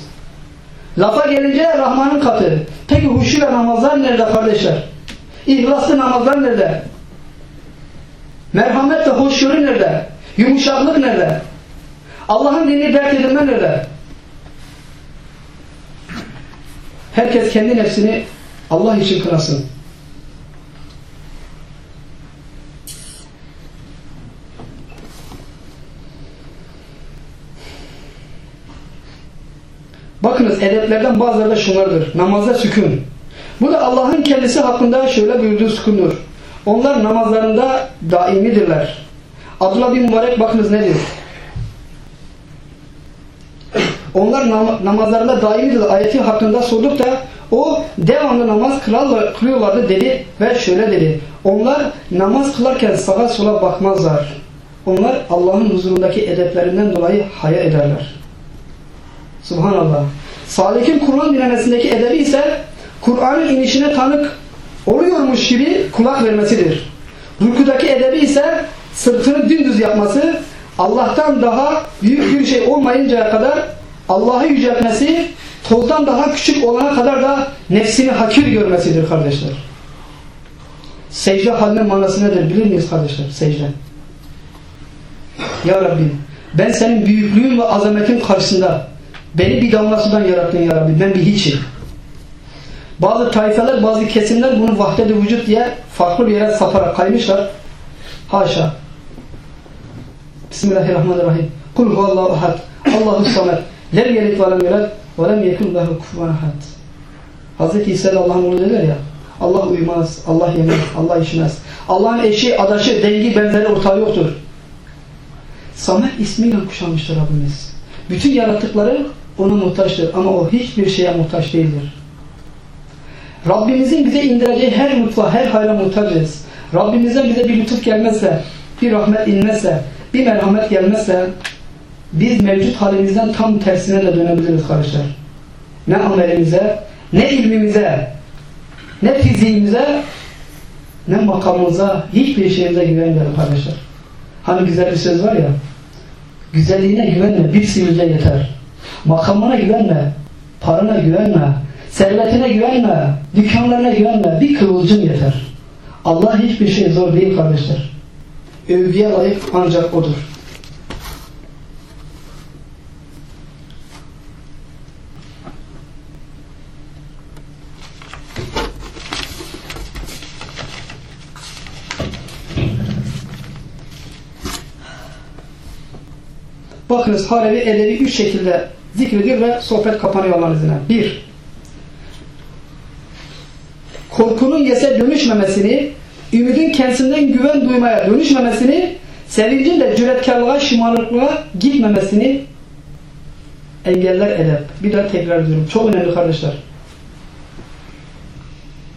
Lafa gelince Rahman'ın katı. Peki huşu ve namazlar nerede kardeşler? İhlaslı namazlar nerede? Merhamet ve hoşgörü nerede? Yumuşaklık nerede? Allah'ın dini dert edilme nerede? Herkes kendi nefsini Allah için kınasın. Bakınız edeplerden bazıları da şunlardır. Namazda sükun. Bu da Allah'ın kendisi hakkında şöyle buyurduğu sükundur. Onlar namazlarında daimidirler. Abdullah bin Mübarek bakınız ne diyor? Onlar nam namazlarında daimidir ayeti hakkında sorduk da o devamlı namaz kılıyorlardı dedi ve şöyle dedi. Onlar namaz kılarken sağa sola bakmazlar. Onlar Allah'ın huzurundaki edeplerinden dolayı haya ederler. Subhanallah. Salik'in Kur'an dinlemesindeki edebi ise Kur'an'ın inişine tanık oluyormuş gibi kulak vermesidir. Rükudaki edebi ise sırtını dümdüz yapması, Allah'tan daha büyük bir şey olmayıncaya kadar Allah'ı yüceltmesi, tozdan daha küçük olana kadar da nefsini hakir görmesidir kardeşler. Secde halinin manası nedir bilir miyiz kardeşler? Secde. Ya Rabbi ben senin büyüklüğün ve azametin karşısında beni bir damla sudan yarattın ya Rabbi. Ben bir hiçim. Bazı tayfeler, bazı kesimler bunu vahdet-i vücut diye farklı bir yere saparak kaymışlar. Haşa. Bismillahirrahmanirrahim. Kul huvallahu ahad. Allahu samet. Lem yelit ve lem yulad ve lem yekun lehu kufuven ahad. Hazreti İsa Allah'ın oğlu derler ya. Allah uyumaz, Allah yemez, Allah işmez. Allah'ın eşi, adaşı, dengi, benzeri ortağı yoktur. Samet ismiyle kuşanmıştır Rabbimiz. Bütün yarattıkları ona muhtaçtır ama o hiçbir şeye muhtaç değildir. Rabbimizin bize indireceği her mutfağa, her hayra muhtacız. Rabbimizden bize bir lütuf gelmezse, bir rahmet inmezse, bir merhamet gelmezse biz mevcut halimizden tam tersine de dönebiliriz kardeşler. Ne amelimize, ne ilmimize, ne fiziğimize, ne makamımıza, hiçbir şeyimize güvenmeyelim kardeşler. Hani güzel bir söz var ya, güzelliğine güvenme, bir sivilce yeter. Makamına güvenme, parana güvenme, servetine güvenme, dükkanlarına güvenme, bir kıvılcım yeter. Allah hiçbir şey zor değil kardeşler. Övgüye layık ancak O'dur. Bakınız Halevi edebi üç şekilde zikrediyor ve sohbet kapanıyor Allah'ın izniyle. Bir, korkunun yese dönüşmemesini, ümidin kendisinden güven duymaya dönüşmemesini, sevincin de cüretkarlığa, şımarıklığa gitmemesini engeller edep. Bir daha tekrar ediyorum. Çok önemli kardeşler.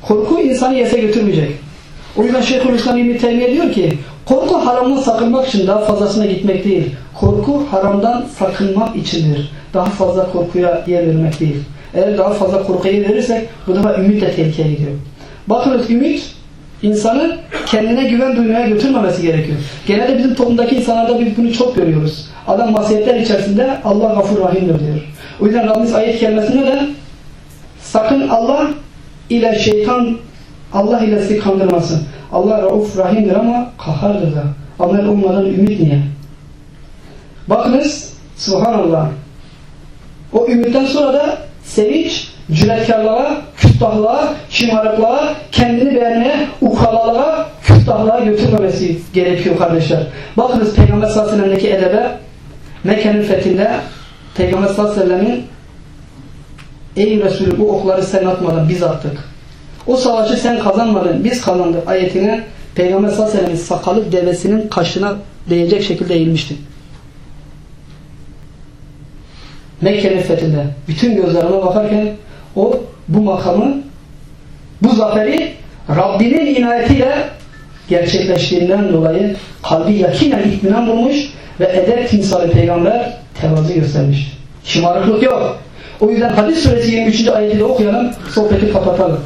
Korku insanı yese götürmeyecek. O yüzden Şeyhülislam İbni Teymiye diyor ki korku haramdan sakınmak için daha fazlasına gitmek değil. Korku haramdan sakınmak içindir. Daha fazla korkuya yer vermek değil. Eğer daha fazla korkuyu verirsek bu defa ümit de tehlikeye gidiyor. Bakınız ümit insanı kendine güven duymaya götürmemesi gerekiyor. Genelde bizim toplumdaki insanlarda biz bunu çok görüyoruz. Adam vasiyetler içerisinde Allah gafur rahimdir diyor. O yüzden Rabbimiz ayet kelimesinde de sakın Allah ile şeytan Allah ile sizi kandırmasın. Allah rauf rahimdir ama kahardır da. Amel olmadan ümit niye? Bakınız subhanallah. O ümitten sonra da sevinç, cüretkarlığa, küstahlığa, şımarıklığa, kendini beğenmeye, ukalalığa, küstahlığa götürmemesi gerekiyor kardeşler. Bakınız Peygamber sallallahu aleyhi ve sellem'deki edebe Mekke'nin fethinde Peygamber sallallahu aleyhi ve sellem'in Ey Resulü bu okları sen atmadın biz attık. O savaşı sen kazanmadın biz kazandık ayetine Peygamber sallallahu aleyhi ve sellem'in sakalı devesinin kaşına değecek şekilde eğilmişti. Mekke'nin fethinde bütün gözlerine bakarken o bu makamı bu zaferi Rabbinin inayetiyle gerçekleştiğinden dolayı kalbi yakinen itminan bulmuş ve edep timsali peygamber tevazu göstermiş. Şımarıklık yok. O yüzden Hadis suresi 23. ayeti okuyalım, sohbeti kapatalım.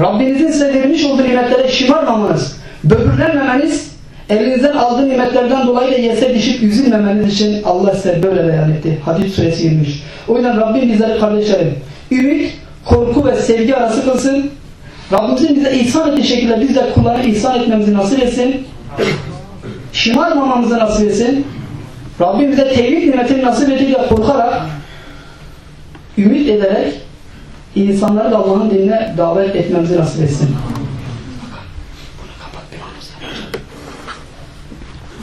Rabbinizin size vermiş olduğu nimetlere şımarmamanız, böbürlenmemeniz, elinizden aldığı nimetlerden dolayı da yese dişip üzülmemeniz için Allah size böyle beyan etti. Hadis suresi 23. O yüzden Rabbim bizleri kardeşlerim, ümit, korku ve sevgi arası kılsın. Rabbimizin bize ihsan ettiği şekilde biz de kullarına ihsan etmemizi nasip etsin. Şımarmamamızı nasip etsin. Rabbim bize tevhid nimetini nasip ettiğiyle korkarak ümit ederek insanları da Allah'ın dinine davet etmemizi nasip etsin.